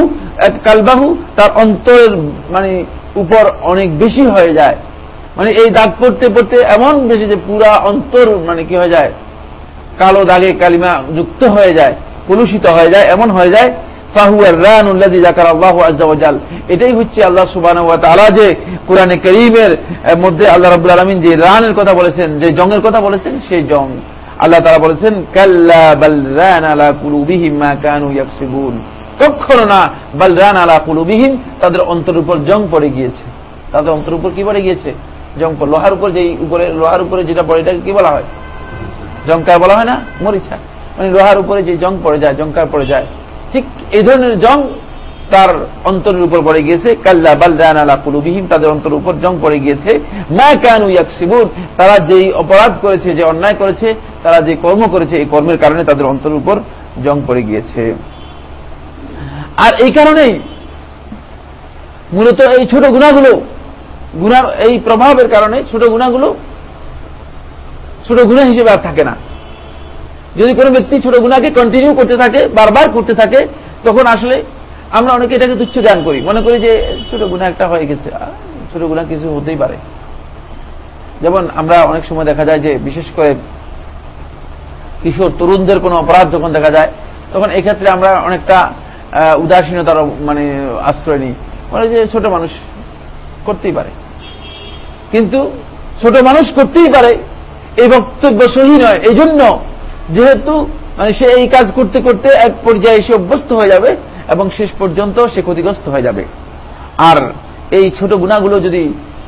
কালবাহু তার অন্তরের মানে উপর অনেক বেশি হয়ে যায়। মানে এই দাগ পড়তে পড়তে এমন বেশি যে পুরা অন্তর মানে কি হয়ে যায়? কালো দাগে কালিমা যুক্ত হয়ে যায়, কলুষিত হয়ে যায়, এমন হয়ে যায় এটাই হচ্ছে আল্লাহ যে কোরআনে করিমের মধ্যে আল্লাহ রব আলমিন যে রানের কথা বলেছেন, যে জঙ্গের কথা বলেছেন সেই জং। আল্লাহ তারা বলেছেন কখনো না, বাল রান আলা কুলুবিহীন তাদের অন্তর উপর জং পড়ে গিয়েছে। তাদের অন্তর উপর কি পড়ে গিয়েছে? জং লোহার উপর যেই উপরে, লোহার উপরে যেটা পড়ে, এটাকে কি বলা হয়? জঙ্কার বলা হয় না? মরিচা। মানে লোহার উপরে যে জং পড়ে যায় জঙ্কার পড়ে যায়। ঠিক এই ধরনের জং তার অন্তরের উপর পড়ে গিয়েছে। কাল্লা বালদান আলা কুলুবিহীন তাদের অন্তরের উপর জং পড়ে গিয়েছে। মা কানু ইয়াকসিবুন, তারা যেই অপরাধ করেছে, যে অন্যায় করেছে, তারা যে কর্ম করেছে, এই কর্মের কারণে তাদের অন্তরের উপর জং পড়ে গিয়েছে। আর এই কারণেই মূলত এই ছোট গুণাগুলো, গুণার এই প্রভাবের কারণে ছোট গুণাগুলো ছোট গুণা হিসেবে আর থাকে না। যদি কোনো ব্যক্তি ছোট গুণাকে কন্টিনিউ করতে থাকে, বারবার করতে থাকে, তখন আসলে আমরা অনেকে এটাকে তুচ্ছ জ্ঞান করি। মনে করি যে ছোট গুণা একটা হয়ে গেছে। ছোট গুণা কিছু হতেই পারে। যেমন আমরা অনেক সময় দেখা যায় যে, বিশেষ করে কিশোর তরুণদের কোনো অপরাধ যখন দেখা যায়, তখন এক্ষেত্রে আমরা অনেকটা উদাসীনতার মানে আশ্রয় নিই। মানে যে ছোট মানুষ করতেই পারে। কিন্তু ছোট মানুষ করতেই পারে এই বক্তব্য সহি নয়। এই জন্য যেহেতু মানে সে এই কাজ করতে করতে এক পর্যায়ে সে অভ্যস্ত হয়ে যাবে এবং শেষ পর্যন্ত সে ক্ষতিগ্রস্ত হয়ে যাবে। আর এই ছোট গুণাগুলো যদি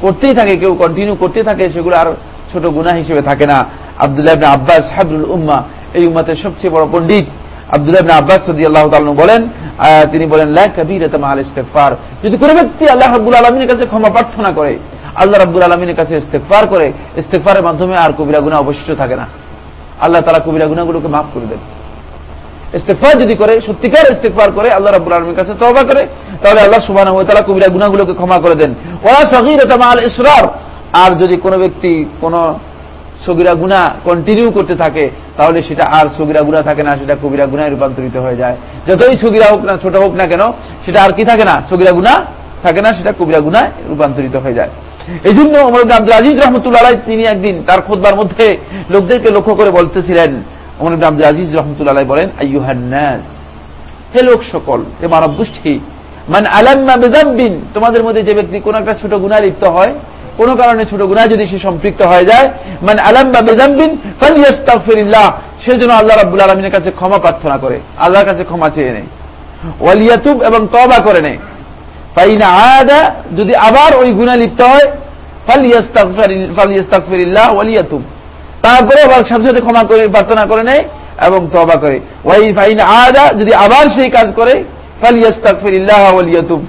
করতেই থাকে, কেউ কন্টিনিউ করতে থাকে, সেগুলো আর ছোট গুণা হিসেবে থাকে না। আবদুল্লাহ আব্বাস হাবরুল উম্মা, এই উম্মাতের সবচেয়ে বড় পণ্ডিত আব্দুল্লাহ আব্বাস সদি আল্লাহ বলেন তিনি বলেন ইস্তেকফার যদি কোনো ব্যক্তি আল্লাহ রাব্বুল আলমিনের কাছে ক্ষমা প্রার্থনা করে আল্লাহ রাব্বুল আলমিনের কাছে ইস্তেকফার করে ইস্তেকফারের মাধ্যমে আর কবিরা গুণা অবশিষ্ট থাকে না। আল্লাহ তারা কবিরা গুণাগুলোকে মাফ করে দেন। ইস্তেকফার যদি করে, সত্যিকার ইস্তেকফার করে, আল্লাহ রাব্বুল আলমীর কাছে তবা করে, তাহলে আল্লাহ সুবাহ তারা কবিরা গুণাগুলোকে ক্ষমা করে দেন। ওরা সগির মাল ইসরার। আর যদি কোনো ব্যক্তি কোনো সগিরা গুণা কন্টিনিউ করতে থাকে, তাহলে সেটা আর সগিরা গুণা থাকে না, সেটা কবিরা গুণায় রূপান্তরিত হয়ে যায়। যতই সগিরা হোক না, ছোট হোক না কেন, সেটা আর কি থাকে না? সগিরা গুণা থাকে না, সেটা কবিরা গুণায় রূপান্তরিত হয়ে যায়। এই জন্য অমর আব্দুল আজিজ রহমতুল্লাহ তিনি একদিন তার খোদবার মধ্যে লোকদেরকে লক্ষ্য করে বলতেছিলেন অমর আব্দুল আজিজ রহমতুল্লাহ বলেন আইয়ুহান্নাস হে লোক সকল, হে মানব গোষ্ঠী মানে আলাম্মা বেদাব্বিন তোমাদের মধ্যে যে ব্যক্তি কোন একটা ছোট গুণা লিপ্ত হয়, কোন কারণে ছোট গুণা যদি সে সম্পৃক্ত হয়ে যায় মানে আলাম্মা বেদাব্বিন ফালিয়াস্তাগফিরিল্লাহ সেজন্য আল্লাহ রাব্বুল আলামিনের কাছে ক্ষমা প্রার্থনা করে, আল্লাহর কাছে ক্ষমা চেয়ে নেয়। ওয়ালিয়াতুব এবং তবা করে নেয়। ফাইনা আদা, যদি আবার ওই গুণা লিপ্ত হয় তারপরে আবার সাথে সাথে ক্ষমা করে, প্রার্থনা করে নেয় এবং তবা করে। ওয়াই ফাইন আদা, যদি আবার সেই কাজ করে, ফালিয়াস্তাগফিরিল্লাহ ওয়ালিয়াতুব।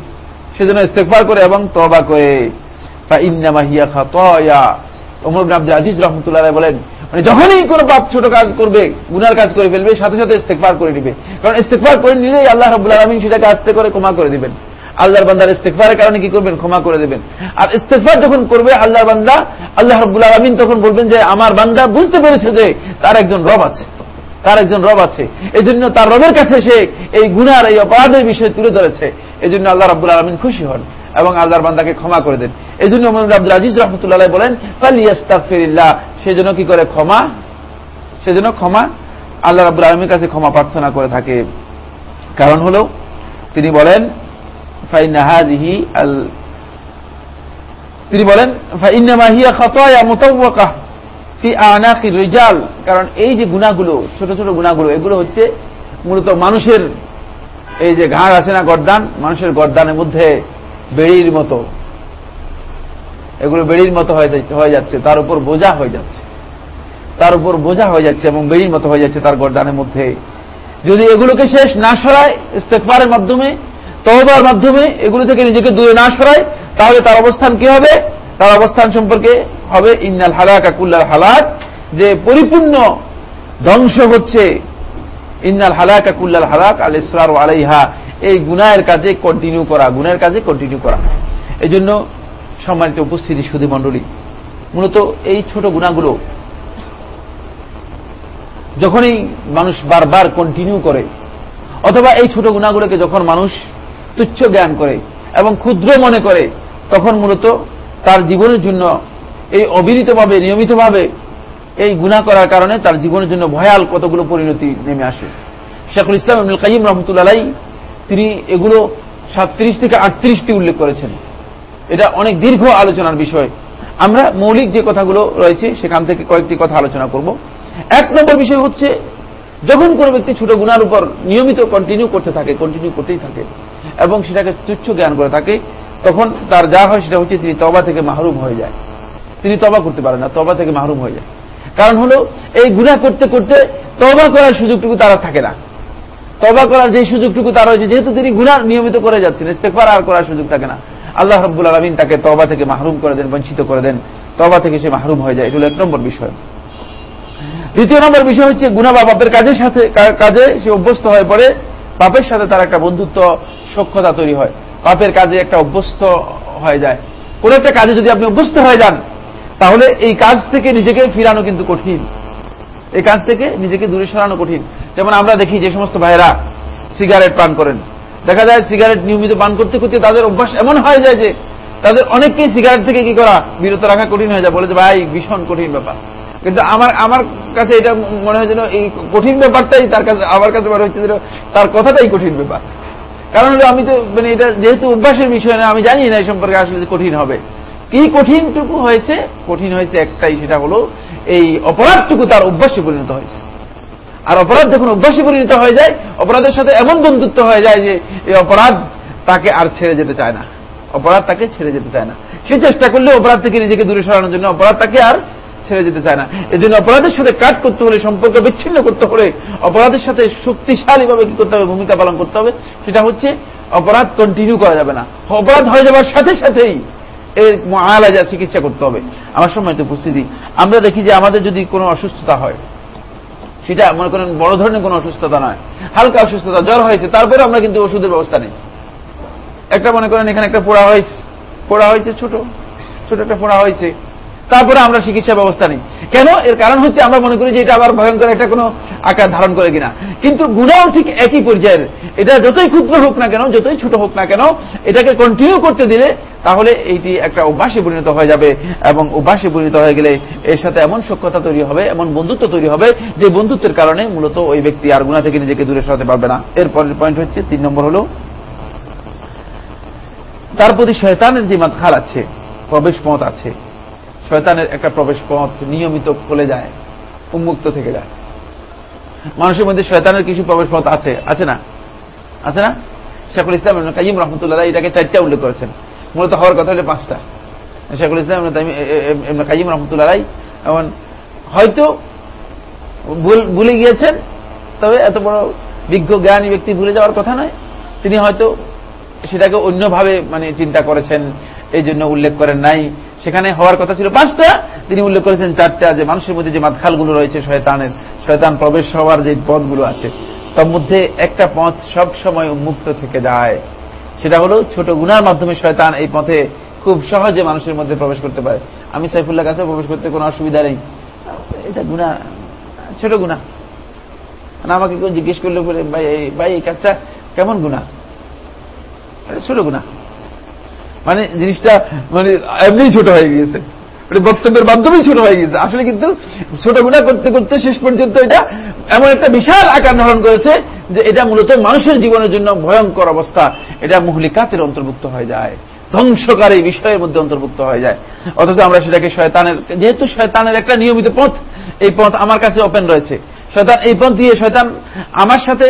সেজন্য ইস্তেগফার করে এবং তবা করে। আজিজ রাহমাতুল্লাহ বলেন মানে যখনই কোনো পাপ ছোট কাজ করবে, গুনার কাজ করে ফেলবে, সাথে সাথে ইস্তেগফার করে নিবে। কারণ ইস্তেগফার করে নিলেই আল্লাহ রাব্বুল আলামিন সেটাকে আস্তে করে ক্ষমা করে দিবেন। আল্লাহর বান্দার ইস্তেকফারের কারণে কি করবেন? ক্ষমা করে দেবেন। আর ইস্তেকফার যখন করবে আল্লাহর বান্দা, আল্লাহ রব্বুল আলমিন তখন বলবেন যে, আমার বান্দা বুঝতে পেরেছে যে তার একজন রব আছে। তার একজন রব আছে। এই জন্য তার রবের কাছে সে এই গুনার, এই অপরাধের বিষয় তুলে ধরেছে। এই জন্য আল্লাহ রব্বুল আলমিন খুশি হন এবং আল্লাহর বান্দাকে ক্ষমা করে দেন। এই জন্য মোহাম্মদ আব্দুল আজিজ রহমতুল্লাহ বলেন কালিয়াস্তাফিরিল্লাহ সেজন্য কি করে? ক্ষমা সেজন্য ক্ষমা আল্লাহ রাবুল আলমীর কাছে ক্ষমা প্রার্থনা করে থাকে। কারণ হল তিনি বলেন তিনি বলেন কারণ এই যে গুণাগুলো, ছোট ছোট গুণাগুলো, এগুলো হচ্ছে মূলত মানুষের এই যে ঘাড় আছে না গরদান, মানুষের গরদানের মধ্যে বেড়ির মতো। এগুলো বেড়ির মতো হয়ে যাচ্ছে তার উপর বোঝা হয়ে যাচ্ছে। তার উপর বোঝা হয়ে যাচ্ছে এবং বেড়ির মতো হয়ে যাচ্ছে তার গরদানের মধ্যে। যদি এগুলোকে শেষ না সরায় ইস্তেকফারের মাধ্যমে তহবার মাধ্যমে এগুলো থেকে নিজেকে দূরে না সরায়, তাহলে তার অবস্থান কি হবে? তার অবস্থান সম্পর্কে হবে ইন্নাল হালাক আকুল্লাল হালাক, যে পরিপূর্ণ ধ্বংস হচ্ছে ইন্নাল হালাক আকুল্লাল হালাক আল ইসরার আলাইহা। এই গুনায়ের কাজে কন্টিনিউ করা গুনায়ের কাজে কন্টিনিউ করা। এই জন্য সম্মানিত উপস্থিতি সুধী মণ্ডলী, মূলত এই ছোট গুণাগুলো যখনই মানুষ বারবার কন্টিনিউ করে, অথবা এই ছোট গুণাগুলোকে যখন মানুষ তুচ্ছ জ্ঞান করে এবং ক্ষুদ্র মনে করে, তখন মূলত তার জীবনের জন্য এই অবিরিতভাবে নিয়মিতভাবে এই গুণা করার কারণে তার জীবনের জন্য ভয়াল কতগুলো পরিণতি নেমে আসে। শেখুল ইসলাম আব্দুল কাইম রহমতুল্লাহ তিনি এগুলো সাতত্রিশ থেকে আটত্রিশটি উল্লেখ করেছেন। এটা অনেক দীর্ঘ আলোচনার বিষয়। আমরা মৌলিক যে কথাগুলো রয়েছে, সেখান থেকে কয়েকটি কথা আলোচনা করব। এক নম্বর বিষয় হচ্ছে, যখন কোনো ব্যক্তি ছোট গুণার উপর নিয়মিত কন্টিনিউ করতে থাকে কন্টিনিউ করতেই থাকে এবং সেটাকে তুচ্ছ জ্ঞান করে থাকে তখন তার যা হয় সেটা হচ্ছে তিনি তবা থেকে মাহরুম হয়ে যায়। তিনি তবা করতে পারেন না তবা থেকে মাহরুম হয়ে যায়। কারণ হলো, এই গুণা করতে করতে তবা করার সুযোগটুকু তারা থাকে না। তবা করার যে সুযোগটুকু তার রয়েছে, যেহেতু তিনি গুণা নিয়মিত করে যাচ্ছেন ইস্তেকবার আর করার সুযোগ থাকে না। আল্লাহ রব্বুল আলমিন তাকে তবা থেকে মাহরুম করে দেন, বঞ্চিত করে দেন। তবা থেকে সে মাহরুম হয়ে যায় এটা হলো এক নম্বর বিষয়। দ্বিতীয় নম্বর বিষয় হচ্ছে গুণা বা পাপের কাজের সাথে কাজে সে অভ্যস্ত হয়ে পড়ে। পাপের সাথে তার একটা বন্ধুত্ব সক্ষতা তৈরি হয়। পাপের কাজে একটা অভ্যস্ত হয়ে যায়। কোন একটা কাজে যদি আপনি অভ্যস্ত হয়ে যান, তাহলে এই কাজ থেকে নিজেকে ফিরানো কিন্তু কঠিন। এই কাজ থেকে নিজেকে দূরে সরানো কঠিন। যেমন আমরা দেখি যে সমস্ত ভাইরা সিগারেট পান করেন। দেখা যায় সিগারেট নিয়মিত পান করতে করতে তাদের অভ্যাস এমন হয়ে যায় যে তাদের অনেককেই সিগারেট থেকে কি করা, বিরত রাখা কঠিন হয়ে যায়। বলে যে, ভাই, ভীষণ কঠিন ব্যাপার। কিন্তু আমার আমার কাছে এটা মনে হয় যেন এই কঠিন ব্যাপারটাই তার কাছে, আমার কাছে মনে হচ্ছে তার কথাটাই কঠিন ব্যাপার। কারণ আমি তো মানে এটা যেহেতু অভ্যাসের বিষয় না, আমি জানি না এই সম্পর্কে আসলে কঠিন হবে। কি কঠিনটুকু হয়েছে? কঠিন হয়েছে একটাই, সেটা হলো এই অপরাধটুকু তার অভ্যাসে পরিণত হয়েছে। আর অপরাধ যখন অভ্যাসে পরিণত হয়ে যায়, অপরাধের সাথে এমন বন্ধুত্ব হয়ে যায় যে এই অপরাধ তাকে আর ছেড়ে যেতে চায় না। অপরাধ তাকে ছেড়ে যেতে চায় না। সে চেষ্টা করলে অপরাধ থেকে নিজেকে দূরে সরানোর জন্য অপরাধ তাকে আর ছেড়ে যেতে চায় না। এই জন্য অপরাধের সাথে কাজ করতে হলে, সম্পর্ক বিচ্ছিন্ন করতে হলে অপরাধের সাথে শক্তিশালীভাবে কি করতে হবে, ভূমিকা পালন করতে হবে, সেটা হচ্ছে অপরাধ কন্টিনিউ করা যাবে না। অপরাধ হয়ে যাওয়ার সাথে সাথেই এর আলাদা চিকিৎসা করতে হবে। আমার সময় তো উপস্থিতি, আমরা দেখি যে আমাদের যদি কোনো অসুস্থতা হয়, সেটা মনে করেন বড় ধরনের কোনো অসুস্থতা নয়, হালকা অসুস্থতা, জ্বর হয়েছে তারপরে আমরা কিন্তু ওষুধের ব্যবস্থা নেই। একটা মনে করেন এখানে একটা পোড়া হয়েছে পোড়া হয়েছে ছোট ছোট একটা পোড়া হয়েছে তারপরে আমরা চিকিৎসা ব্যবস্থা নেই। কেন? এর কারণ হচ্ছে আমরা মনে করি যে এটা আবার ভয়ঙ্কর একটা কোনো আকার ধারণ করে কিনা। কিন্তু গুণাও ঠিক একই পর্যায়ের। এটা যতই ক্ষুদ্র হোক না কেন, যতই ছোট হোক না কেন, এটাকে কন্টিনিউ করতে দিলে তাহলে এইটি একটা অভ্যাসে পরিণত হয়ে যাবে এবং অভ্যাসে পরিণত হয়ে গেলে এর সাথে এমন সক্ষতা তৈরি হবে, এমন বন্ধুত্ব তৈরি হবে যে বন্ধুত্বের কারণে মূলত ওই ব্যক্তি আর গুণা থেকে নিজেকে দূরে সরাতে পারবে না। এর এরপরের পয়েন্ট হচ্ছে, তিন নম্বর হল, তার প্রতি শয়তানের যে মাতখাল আছে প্রবেশ পথ আছে শয়তানের একটা প্রবেশ পথ নিয়মিত খুলে যায়, উন্মুক্ত থেকে যায়। মানুষের মধ্যে শয়তানের কিছু প্রবেশ পথ আছে আছে না? আছে না? শেখুল ইসলাম কাজিম রহমতুল্লাহ এটাকে চারটা উল্লেখ করেছেন। মূলত হওয়ার কথা হলে পাঁচটা। শেখুল ইসলাম কাজিম রহমতুল্লাহ এমন হয়তো ভুলে গিয়েছেন, তবে এত বড় বিজ্ঞ, জ্ঞানী ব্যক্তি ভুলে যাওয়ার কথা নয়। তিনি হয়তো সেটাকে অন্যভাবে মানে চিন্তা করেছেন, এই জন্য উল্লেখ করেন নাই। সেখানে হওয়ার কথা ছিল। পাঁচটা, তিনি উল্লেখ করেছেন চারটা, যে মানুষের মধ্যে যে মাতখালগুলো রয়েছে, শয়তানের, শয়তান প্রবেশ হওয়ার যে পথগুলো আছে, তার মধ্যে একটা পথ সব সময় উন্মুক্ত থেকে যায়। সেটা হলো ছোট গুনার মাধ্যমে শয়তান এই পথে খুব সহজে মানুষের মধ্যে প্রবেশ করতে পারে। আমি সাইফুল্লাহ কাছে প্রবেশ করতে কোনো অসুবিধা নেই। এটা গুণা ছোট গুণা আমাকে কেউ জিজ্ঞেস করলে ভাই ভাই, এই কাজটা কেমন গুণা ছোট গুণা মানে জিনিসটা মানে এমনি ছোট হয়ে গিয়েছে। মানে বক্তব্যের মাধ্যমেই ছোট হয়ে গিয়েছে। আসলে কিন্তু ছোট গুণা করতে করতে শেষ পর্যন্ত এটা এমন একটা বিশাল আকার ধারণ করেছে যে এটা মূলত মানুষের জীবনের জন্য ভয়ঙ্কর অবস্থা। এটা মুহলিকাতের অন্তর্ভুক্ত হয়ে যায়। ধ্বংসকারী বিষয়ের মধ্যে অন্তর্ভুক্ত হয়ে যায়। অথচ আমরা সেটাকে শয়তানের যেহেতু শয়তানের একটা নিয়মিত পথ, এই পথ আমার কাছে ওপেন রয়েছে। শয়তান এই পথ দিয়ে শয়তান আমার সাথে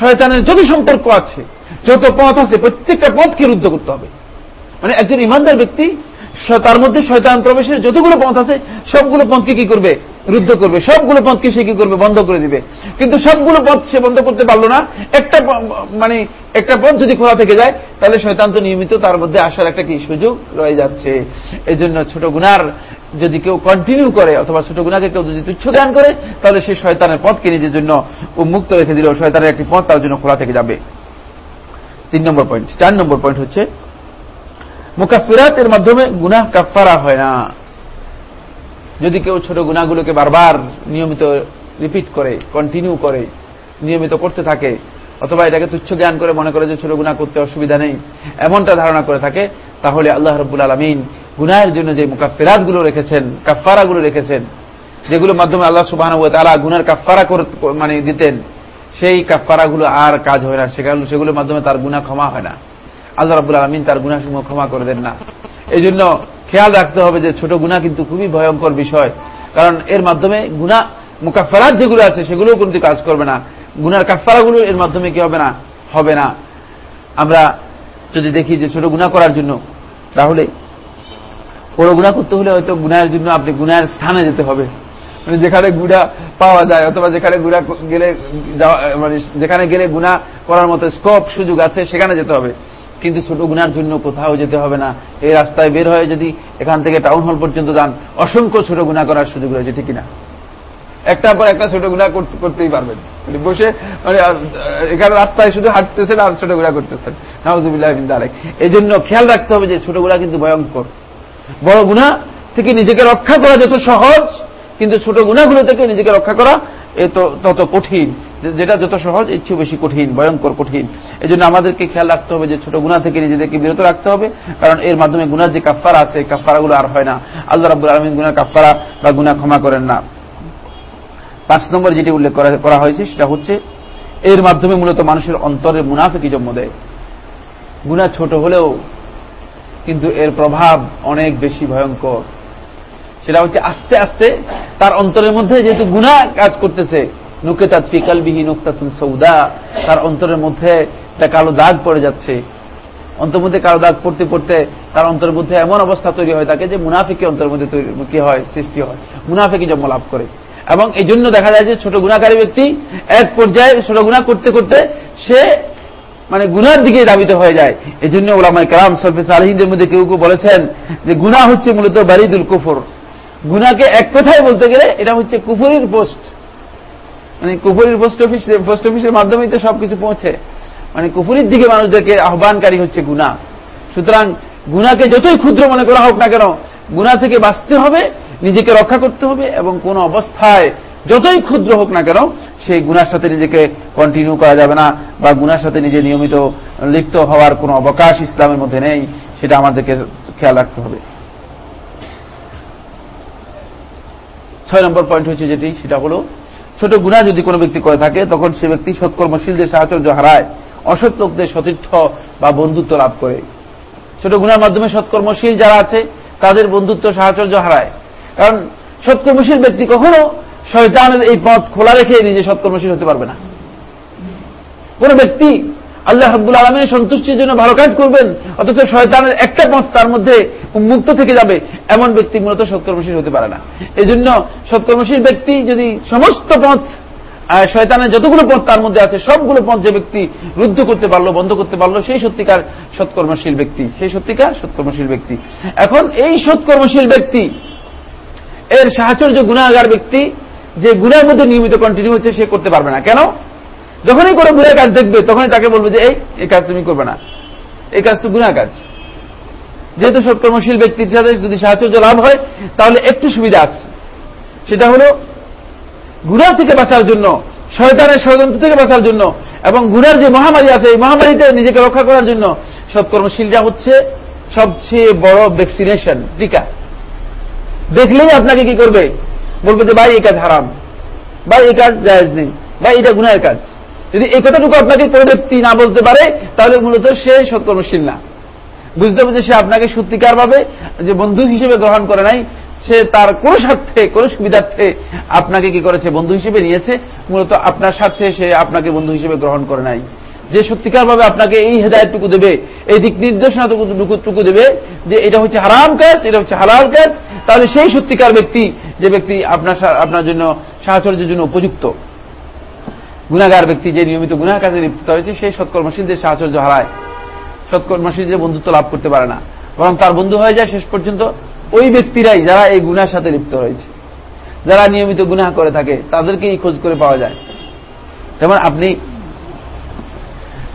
শয়তানের যত সম্পর্ক আছে, যত পথ আছে, প্রত্যেকটা পথকে রুদ্ধ করতে হবে। মানে একজন ইমানদার ব্যক্তি তার মধ্যে শয়তান প্রবেশের যতগুলো পথ আছে, সবগুলো পথকে কি করবে? রুদ্ধ করবে। সবগুলো পথকে সে কি করবে? বন্ধ করে দিবে। কিন্তু সবগুলো পথ সে বন্ধ করতে পারল না। একটা মানে একটা পথ যদি খোলা থেকে যায়, তাহলে শয়তান তো নিয়মিত তার মধ্যে আসার একটা কি সুযোগ রয়ে যাচ্ছে। এই জন্য ছোট গুনার যদি কেউ কন্টিনিউ করে, অথবা ছোট গুণাকে কেউ যদি তুচ্ছ জ্ঞান করে, তাহলে সে শয়তানের পথকে নিজের জন্য উন্মুক্ত রেখে দিল শয়তানের একটি পথ তার জন্য খোলা থেকে যাবে। তিন নম্বর পয়েন্ট চার নম্বর পয়েন্ট হচ্ছে মুকাফিরাতের মাধ্যমে গুনাহ কাফারা হয় না। যদি কেউ ছোট গুণাগুলোকে বারবার নিয়মিত রিপিট করে কন্টিনিউ করে, নিয়মিত করতে থাকে, অথবা এটাকে তুচ্ছ জ্ঞান করে মনে করে যে ছোট গুণা করতে অসুবিধা নেই, এমনটা ধারণা করে থাকে, তাহলে আল্লাহ রব্বুল আলমিন গুনাহের জন্য যে মুকাফেরাতগুলো রেখেছেন কাফারা গুলো রেখেছেন, যেগুলোর মাধ্যমে আল্লাহ সুবাহ তারা গুনার কাফারা মানে দিতেন, সেই কাফারা গুলো আর কাজ হয় না। সেগুলো সেগুলোর মাধ্যমে তার গুণা ক্ষমা হয় না। আল্লাহ রাবুল আলমিন তার গুণাসমূহ ক্ষমা করে দেন না। এই জন্য খেয়াল রাখতে হবে যে ছোট গুণা কিন্তু খুবই ভয়ঙ্কর বিষয়। কারণ এর মাধ্যমে গুণা মুকাফারাত যেগুলো আছে সেগুলোও কিন্তু কাজ করবে না। গুনার কাফারাগুলো এর মাধ্যমে কি হবে না? হবে না। আমরা যদি দেখি যে ছোট গুণা করার জন্য, তাহলে বড় গুণা করতে হলে হয়তো গুণার জন্য আপনি গুণার স্থানে যেতে হবে। মানে যেখানে গুণা পাওয়া যায় অথবা যেখানে গুণা গেলে মানে যেখানে গেলে গুণা করার মতো স্কোপ সুযোগ আছে, সেখানে যেতে হবে। কিন্তু ছোট গুনার জন্য কোথাও যেতে হবে না। এই রাস্তায় বের হয়ে যদি এখান থেকে টাউন হল পর্যন্ত যান, অসংখ্য ছোট গুণা করার সুযোগ রয়েছে, ঠিক না একটা পর একটা ছোট গুণা করতেই পারবেন। বসে মানে এখানে রাস্তায় শুধু হাঁটতেছেন আর ছোট গুণা করতেছেন। নওয়াজুবিল্লাহ এই জন্য খেয়াল রাখতে হবে যে ছোট গুণা কিন্তু ভয়ঙ্কর। বড় গুণা থেকে নিজেকে রক্ষা করা যত সহজ, কিন্তু ছোট গুণাগুলো থেকে নিজেকে রক্ষা করা এ তত কঠিন। যেটা যত সহজ, এর চেয়ে বেশি কঠিন, ভয়ঙ্কর কঠিন। এই জন্য আমাদেরকে খেয়াল রাখতে হবে যে, ছোট গুণা থেকে নিজেদেরকে বিরত রাখতে হবে, কারণ এর মাধ্যমে গুনার যে কাফারা আছে কাফারাগুলো আর হয় না। আল্লাহ রাবুল আলমিন গুনা কাফারা বা গুনা ক্ষমা করেন না। পাঁচ নম্বর যেটি উল্লেখ করা হয়েছে, সেটা হচ্ছে, এর মাধ্যমে মূলত মানুষের অন্তরে মুনাফিকি জন্ম দেয়। গুণা ছোট হলেও কিন্তু এর প্রভাব অনেক বেশি ভয়ঙ্কর। সেটা হচ্ছে আস্তে আস্তে তার অন্তরের মধ্যে যেহেতু গুণা কাজ করতেছে নুকেতাত ফিকালবিহী নুকতাতুন সৌদা। তার অন্তরের মধ্যে একটা কালো দাগ পড়ে যাচ্ছে। অন্তর মধ্যে কালো দাগ পড়তে পড়তে তার অন্তরের মধ্যে এমন অবস্থা তৈরি হয় থাকে যে মুনাফিকে অন্তরের মধ্যে কি হয়, সৃষ্টি হয়। মুনাফিকে জন্ম লাভ করে। এবং এই জন্য দেখা যায় যে ছোট গুণাকারী ব্যক্তি এক পর্যায়ে ছোট গুণা করতে করতে সে মানে গুনার দিকে দাবিত হয়ে যায়। এই জন্য ওলামাই কালাম সরফেস আলহিনদের মধ্যে কেউ কেউ বলেছেন যে গুণা হচ্ছে মূলত বারিদুল কুফর। গুনাকে এক কথায় বলতে গেলে এটা হচ্ছে কুফুরির পোস্ট। মানে কুফুরির পোস্ট অফিস পোস্ট অফিসের মাধ্যমেই তো সবকিছু পৌঁছে। মানে কুফুরির দিকে মানুষদেরকে আহ্বানকারী হচ্ছে গুণা। সুতরাং গুনাকে যতই ক্ষুদ্র মনে করা হোক না কেন, গুণা থেকে বাঁচতে হবে, নিজেকে রক্ষা করতে হবে এবং কোন অবস্থায় যতই ক্ষুদ্র হোক না কেন, সেই গুনার সাথে নিজেকে কন্টিনিউ করা যাবে না বা গুনার সাথে নিজে নিয়মিত লিপ্ত হওয়ার কোনো অবকাশ ইসলামের মধ্যে নেই, সেটা আমাদেরকে খেয়াল রাখতে হবে। ছয় নম্বর পয়েন্ট হচ্ছে যেটি, সেটা হলো ছোট গুণা যদি কোনো ব্যক্তি করে থাকে, তখন সে ব্যক্তি সৎকর্মশীলদের সাহায্য হারায়, অসৎ লোকদের সতীর্থ বা বন্ধুত্ব লাভ করে। ছোট গুণার মাধ্যমে সৎকর্মশীল যারা আছে, তাদের বন্ধুত্ব সাহচর্য হারায়। কারণ সৎকর্মশীল ব্যক্তি কখনো শয়তানের এই পথ খোলা রেখে নিজে সৎকর্মশীল হতে পারবে না। কোন ব্যক্তি আল্লাহ হাবুল আলমের সন্তুষ্টির জন্য ভালো কাজ করবেন। অথচ শয়তানের একটা পথ তার মধ্যে মুক্ত থেকে যাবে। এমন ব্যক্তি মূলত সৎকর্মশীল হতে পারে না। এই জন্য সৎকর্মশীল ব্যক্তি যদি সমস্ত পথ শয়তানের যতগুলো পথ তার মধ্যে আছে, সবগুলো পথ যে ব্যক্তি রুদ্ধ করতে পারল, বন্ধ করতে পারল, সেই সত্যিকার সৎকর্মশীল ব্যক্তি। সেই সত্যিকার সৎকর্মশীল ব্যক্তি। এখন এই সৎকর্মশীল ব্যক্তি, এর সাহচর্য গুণাগার ব্যক্তি, যে গুণের মধ্যে নিয়মিত কন্টিনিউ হচ্ছে, সে করতে পারবে না। কেন? যখনই কোনো গুণের কাজ দেখবে, তখনই তাকে বলবে যে, এই এই কাজ তুমি করবে না। এই কাজ তো গুণা কাজ। যেহেতু সৎকর্মশীল ব্যক্তির সাথে যদি সাহচর্য লাভ হয়, তাহলে একটু সুবিধা আছে। সেটা হলো গুণার থেকে বাঁচার জন্য, শয়তানের ষড়যন্ত্র থেকে বাঁচার জন্য এবং গুণার যে মহামারী আছে, এই মহামারীতে নিজেকে রক্ষা করার জন্য সৎকর্মশীল সৎকর্মশীলটা হচ্ছে, সবচেয়ে বড় ভ্যাকসিনেশন টিকা। দেখলেই আপনাকে কি করবে? বলবে যে, ভাই, এই কাজ হারাম। ভাই, এই কাজ জায়জ নেই। ভাই, এটা গুণের কাজ। যদি এই কথাটুকু আপনাকে কোনো ব্যক্তি না বলতে পারে, তাহলে মূলত সে সৎকর্মশীল না। বুঝতে হবে যে সে আপনাকে সত্যিকার ভাবে যে বন্ধু হিসেবে গ্রহণ করে নাই, সে তার কোন স্বার্থে, কোন সুবিধার্থে আপনাকে কি করেছে? বন্ধু হিসেবে নিয়েছে। মূলত আপনার স্বার্থে সে আপনাকে বন্ধু হিসেবে গ্রহণ করে নাই। যে সত্যিকার ভাবে আপনাকে এই হেদায়তটুকু দেবে, এই দিক নির্দেশনাটুকু দেবে যে এটা হচ্ছে হারাম কাজ, এটা হচ্ছে হালাল কাজ, তাহলে সেই সত্যিকার ব্যক্তি, যে ব্যক্তি আপনার আপনার জন্য সাহচর্যের জন্য উপযুক্ত। গুণাগার ব্যক্তি যে নিয়মিত গুণার কাজে লিপ্ত হয়েছে, সেই সৎকর্মশীলদের সাহচর্য হারায় সৎকর্মশীলদের বন্ধুত্ব লাভ করতে পারে না, বরং তার বন্ধু হয়ে যায় শেষ পর্যন্ত ওই ব্যক্তিরাই যারা এই গুণার সাথে লিপ্ত রয়েছে যারা নিয়মিত গুণা করে থাকে, তাদেরকেই খোঁজ করে পাওয়া যায়। যেমন আপনি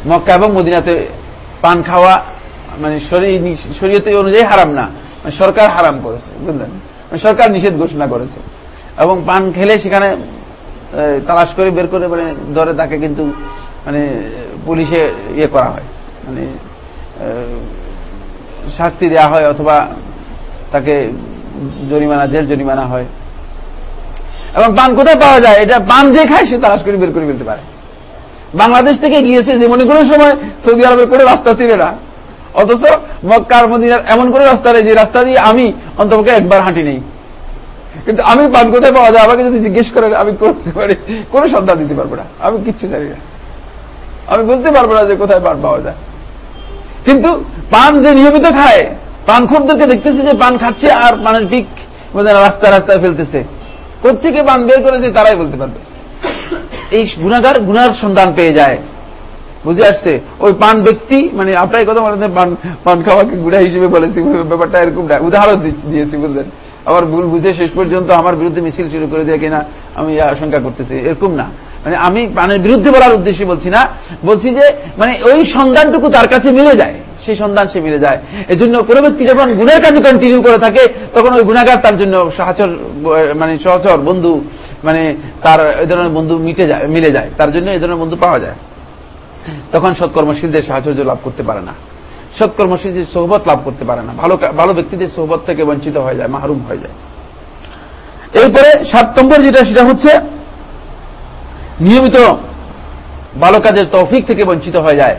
মক্কা এবং মদিনাতে পান খাওয়া মানে শরীয়তে অনুযায়ী হারাম না। মানে সরকার হারাম করেছে, বুঝলেন? মানে সরকার নিষেধ ঘোষণা করেছে। এবং পান খেলে সেখানে তালাশ করে বের করে মানে ধরে তাকে কিন্তু মানে পুলিশে ইয়ে করা হয়। মানে শাস্তি দেওয়া হয় অথবা তাকে জরিমানা, জেল জরিমানা হয়। এবং পান কোথায় পাওয়া যায়? এটা পান যে খায়, সে তালাশ করে বের করে ফেলতে পারে। বাংলাদেশ থেকে গিয়েছে যে মনে কোনো সময় সৌদি আরবের কোনো রাস্তা ছিল না। অথচ মক্কার মদিনার এমন কোনো রাস্তা নেই যে রাস্তা দিয়ে আমি অন্তপক্ষে একবার হাঁটি নেই। কিন্তু আমি পান কোথায় পাওয়া যায়? আমাকে যদি জিজ্ঞেস করেন, আমি করতে পারি। কোনো সন্ধান দিতে পারব না। আমি কিচ্ছু জানি না। আমি বলতে পারব না যে কোথায় পান পাওয়া যায়। কিন্তু পান যে নিয়মিত খায় পানখোরদেরকে দেখতেছে যে পান খাচ্ছে আর পানের পিক রাস্তায় রাস্তায় ফেলতেছে। কোথেকে পান বের করেছে তারাই বলতে পারবে। এই গুণাগার গুনার সন্ধান পেয়ে যায়। বুঝে আসছে? ওই পান ব্যক্তি মানে আপনার কথা বলেন পান পান খাওয়াকে গুণা হিসেবে বলেছি, ব্যাপারটা এরকম উদাহরণ দিয়েছি, বুঝলেন? আবার ভুল বুঝে শেষ পর্যন্ত আমার বিরুদ্ধে মিছিল শুরু করে দেয় কিনা আমি আশঙ্কা করতেছি, এরকম না। মানে আমি প্রাণের বিরুদ্ধে বলার উদ্দেশ্যে বলছি না, বলছি যে মানে ওই সন্ধানটুকু তার কাছে মিলে যায়, সেই সন্ধান সে মিলে যায়। এই জন্য কোনো ব্যক্তি যখন গুণের কাজে কন্টিনিউ করে থাকে, তখন ওই গুণাগার তার জন্য সাহাচর মানে সহচর বন্ধু মানে তার এই ধরনের বন্ধু মিটে যায়, মিলে যায়। তার জন্য এই ধরনের বন্ধু পাওয়া যায়। তখন সৎকর্মশীলদের সাহায্য লাভ করতে পারে না। সৎকর্মশীলদের সোহবত লাভ করতে পারে না, ভালো ভালো ব্যক্তিদের সোহবত থেকে বঞ্চিত হয়ে যায়, মাহরুম হয়ে যায়। এরপরে সাত নম্বর যেটা, সেটা হচ্ছে নিয়মিত ভালো কাজের তৌফিক থেকে বঞ্চিত হয়ে যায়।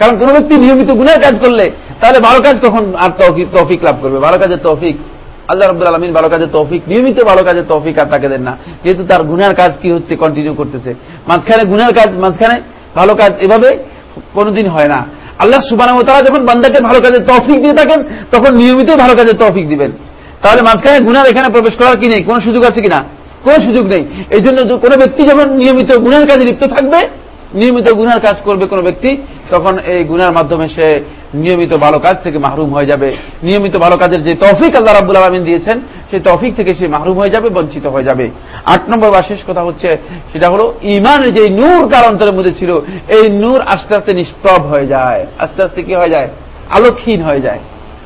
কারণ কোন ব্যক্তি নিয়মিত গুণের কাজ করলে, তাহলে ভালো কাজ কখন আর তৌফিক লাভ করবে। ভালো কাজের তৌফিক, আল্লাহ রব্দুল আলমিন ভালো কাজের তৌফিক, নিয়মিত ভালো কাজের তৌফিক আর তাকে দেন না। যেহেতু তার গুনার কাজ কি হচ্ছে কন্টিনিউ করতেছে। মাঝখানে গুনার কাজ, মাঝখানে ভালো কাজ এভাবে কোনোদিন হয় না। আল্লাহ সুবান তারা যখন বান্দাকে ভালো কাজে তফিক দিয়ে থাকেন, তখন নিয়মিত ভালো কাজে তফিক দিবেন। তাহলে মাঝখানে গুনার এখানে প্রবেশ করার কি নেই? কোন সুযোগ আছে কিনা? কোন সুযোগ নেই। এই জন্য কোন ব্যক্তি যখন নিয়মিত গুনার কাজে লিপ্ত থাকবে নিয়মিত গুনার কাজ করবে কোন ব্যক্তি, তখন এই গুনার মাধ্যমে সে নিয়মিত ভালো কাজ থেকে মাহরুম হয়ে যাবে। নিয়মিত ভালো কাজের যে তৌফিক আল্লাহ রাবুল আলমিন দিয়েছেন, সেই তৌফিক থেকে সে মাহরুম হয়ে যাবে, বঞ্চিত হয়ে যাবে। আট নম্বর বা শেষ কথা হচ্ছে, সেটা হলো ইমানের যে নূর অন্তরের মধ্যে ছিল, এই নূর আস্তে আস্তে নিষ্প্রভ হয়ে যায়। আস্তে আস্তে কি হয়ে যায়? আলোকহীন হয়ে যায়।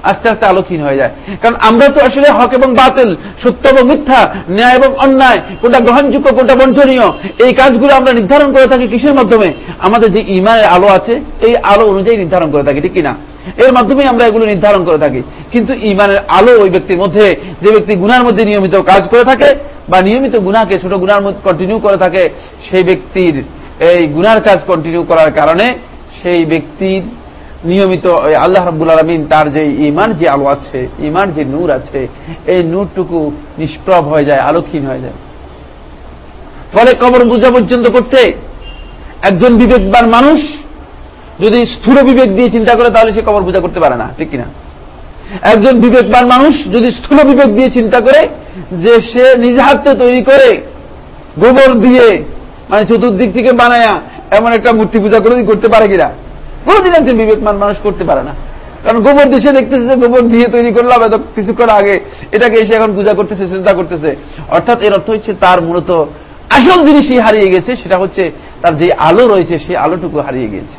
আস্তে আস্তে আলোকহীন হয়ে যায়। কারণ আমরা তো আসলে হক এবং বাতিল, সত্য এবং মিথ্যা, ন্যায় এবং অন্যায়, কোনটা গ্রহণযোগ্য, কোনটা বঞ্চনীয়, এই কাজগুলো আমরা নির্ধারণ করে থাকি কিসের মাধ্যমে? আমাদের যে ইমানের আলো আছে, এই আলো অনুযায়ী নির্ধারণ করে থাকি, ঠিক কিনা? এর মাধ্যমে আমরা এগুলো নির্ধারণ করে থাকি। কিন্তু ইমানের আলো ওই ব্যক্তির মধ্যে, যে ব্যক্তি গুনার মধ্যে নিয়মিত কাজ করে থাকে বা নিয়মিত গুনাকে ছোট গুনার মধ্যে কন্টিনিউ করে থাকে, সেই ব্যক্তির এই গুনার কাজ কন্টিনিউ করার কারণে সেই ব্যক্তির নিয়মিত আল্লাহ রাব্বুল আলমিন তার যে ইমান যে আলো আছে ইমান যে নূর আছে, এই নূরটুকু নিষ্প্রভ হয়ে যায়, আলোকহীন হয়ে যায়। ফলে কবর পূজা পর্যন্ত করতে একজন বিবেকবান মানুষ যদি স্থূল বিবেক দিয়ে চিন্তা করে, তাহলে সে কবর পূজা করতে পারে না, ঠিক কিনা? একজন বিবেকবান মানুষ যদি স্থূল বিবেক দিয়ে চিন্তা করে যে সে নিজে হাতে তৈরি করে গোবর দিয়ে মানে চতুর্দিক থেকে বানায়া, এমন একটা মূর্তি পূজা করে করতে পারে কিনা? কোনদিন একজন বিবেকমান মানুষ করতে পারে না। কারণ গোবর দেশে দেখতেছে যে গোবর দিয়ে তৈরি করলাম এত কিছুক্ষণ আগে এটাকে এসে এখন পূজা করতেছে চিন্তা করতেছে। অর্থাৎ এর অর্থ হচ্ছে তার মূলত আসল জিনিসই হারিয়ে গেছে, সেটা হচ্ছে তার যে আলো রয়েছে, সেই আলোটুকু হারিয়ে গেছে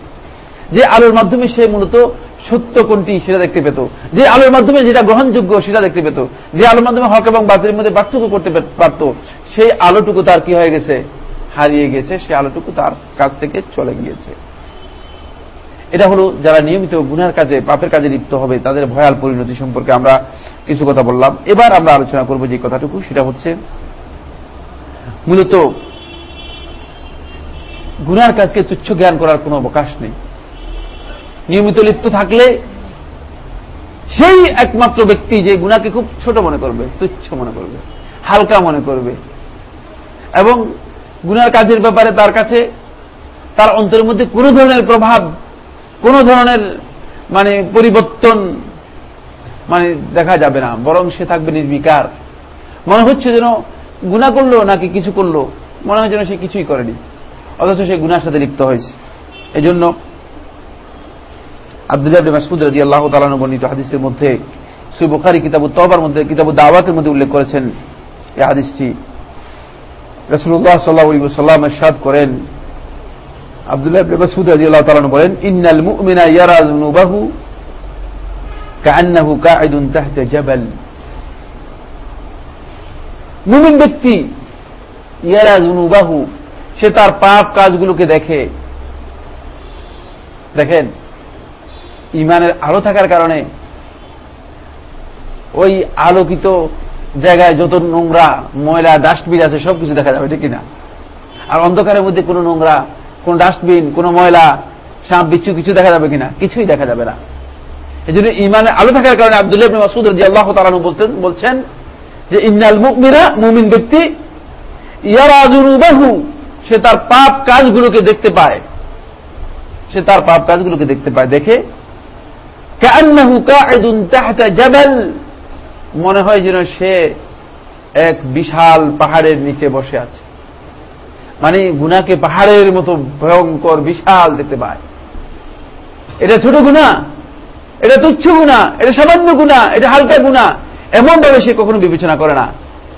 যে আলোর মাধ্যমে সে মূলত সত্য কোনটি সেটা দেখতে পেত। যে আলোর মাধ্যমে যেটা গ্রহণযোগ্য সেটা দেখতে পেত। যে আলোর মাধ্যমে হক এবং বাতিলের মধ্যে পার্থক্য করতে পারত, সেই আলোটুকু তার কি হয়ে গেছে? হারিয়ে গেছে সেই আলোটুকু তার কাছ থেকে চলে গিয়েছে। এটা হলো যারা নিয়মিত গুনার কাজে, পাপের কাজে লিপ্ত হবে, তাদের ভয়াল পরিণতি সম্পর্কে আমরা কিছু কথা বললাম। এবার আমরা আলোচনা করব যে কথাটুকু, সেটা হচ্ছে মূলত গুনার কাজকে তুচ্ছ জ্ঞান করার কোনো অবকাশ নেই। নিয়মিত লিপ্ত থাকলে সেই একমাত্র ব্যক্তি যে গুণাকে খুব ছোট মনে করবে, তুচ্ছ মনে করবে, হালকা মনে করবে, এবং গুনার কাজের ব্যাপারে তার কাছে, তার অন্তরের মধ্যে কোন ধরনের প্রভাব কোন ধরনের মানে পরিবর্তন মানে দেখা যাবে না, বরং সে থাকবে নির্বিকার। মনে হচ্ছে যেন গুণা করল নাকি কিছু করল, মনে হয় যেন সে কিছুই করেনি, অথচ সে গুনার সাথে লিপ্ত হয়েছে। এই জন্য আব্দুল্লাহ তালানু বর্ণিত হাদিসের মধ্যে সুই বুখারি, কিতাবু তবার মধ্যে, কিতাবু দাওয়াতের মধ্যে উল্লেখ করেছেন এই হাদিসটি। রসুল্লাহ সাল্লাহ সাল্লাম সাদ করেন সে তার পাপ কাজগুলোকে দেখে। দেখেন ইমানের আলো থাকার কারণে ওই আলোকিত জায়গায় যত নোংরা ময়লা, ডাস্টবিন আছে, সবকিছু দেখা যাবে, ঠিক না আর অন্ধকারের মধ্যে কোনো নোংরা কোন ডাস্টবিন, কোন ময়লা সাপ বিচ্ছু কিছু দেখা যাবে কিনা? কিছুই দেখা যাবে না। এই জন্য ইমানের আলো থাকার কারণে আব্দুল্লাহ মাসুদ রাজি আল্লাহ তালানু বলছেন বলছেন যে, ইন্নাল মুকমিরা মুমিন ব্যক্তি ইয়ারাজুরুবাহু সে তার পাপ কাজগুলোকে দেখতে পায়। সে তার পাপ কাজগুলোকে দেখতে পায়। দেখে কান্নাহু মনে হয় যেন সে এক বিশাল পাহাড়ের নিচে বসে আছে। মানে গুনাকে পাহাড়ের মতো ভয়ঙ্কর, বিশাল দেখতে পায়। এটা ছোট গুণা এটা তুচ্ছ গুণা এটা সামান্য গুণা এটা হালকা গুণা এমন ভাবে সে কখনো বিবেচনা করে না।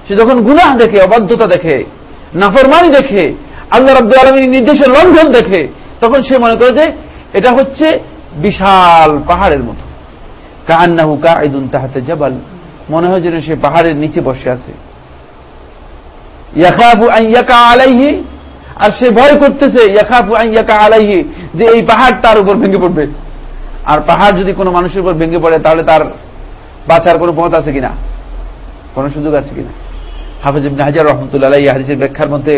সে যখন গুনাহ দেখে, অবাধ্যতা দেখে, নাফরমানি দেখে, আল্লাহ রব্দুল আলমীর নির্দেশের লঙ্ঘন দেখে, তখন সে মনে করে যে এটা হচ্ছে বিশাল পাহাড়ের মতো। কান্নাহু কাঈদুন তাহাতে জাবাল। মনে হয় যেন সে পাহাড়ের নিচে বসে আছে। ইয়াখাবু আন ইয়াকা আলাইহি আর সে ভয় করতেছে আলাইহি, যে এই পাহাড় তার উপর ভেঙে পড়বে। আর পাহাড় যদি কোনো মানুষের উপর ভেঙে পড়ে, তাহলে তার বাঁচার কোনো পথ আছে কিনা? কোনো সুযোগ আছে কিনা? হাফিজ ইবনে হাজার রহমতুল্লাহ হাদিসের ব্যাখ্যার মধ্যে,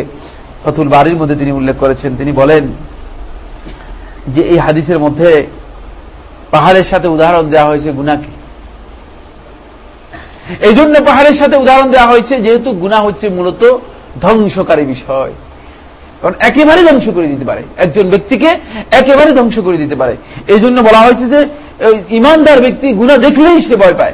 ফতুল বাড়ির মধ্যে তিনি উল্লেখ করেছেন। তিনি বলেন যে এই হাদিসের মধ্যে পাহাড়ের সাথে উদাহরণ দেওয়া হয়েছে গুনাকে এই জন্য পাহাড়ের সাথে উদাহরণ দেওয়া হয়েছে, যেহেতু গুণা হচ্ছে মূলত ধ্বংসকারী বিষয়। কারণ একেবারে ধ্বংস করে দিতে পারে। একজন ব্যক্তিকে একেবারে ধ্বংস করে দিতে পারে। এই জন্য বলা হয়েছে যে ইমানদার ব্যক্তি গুণা দেখলেই সে ভয় পায়।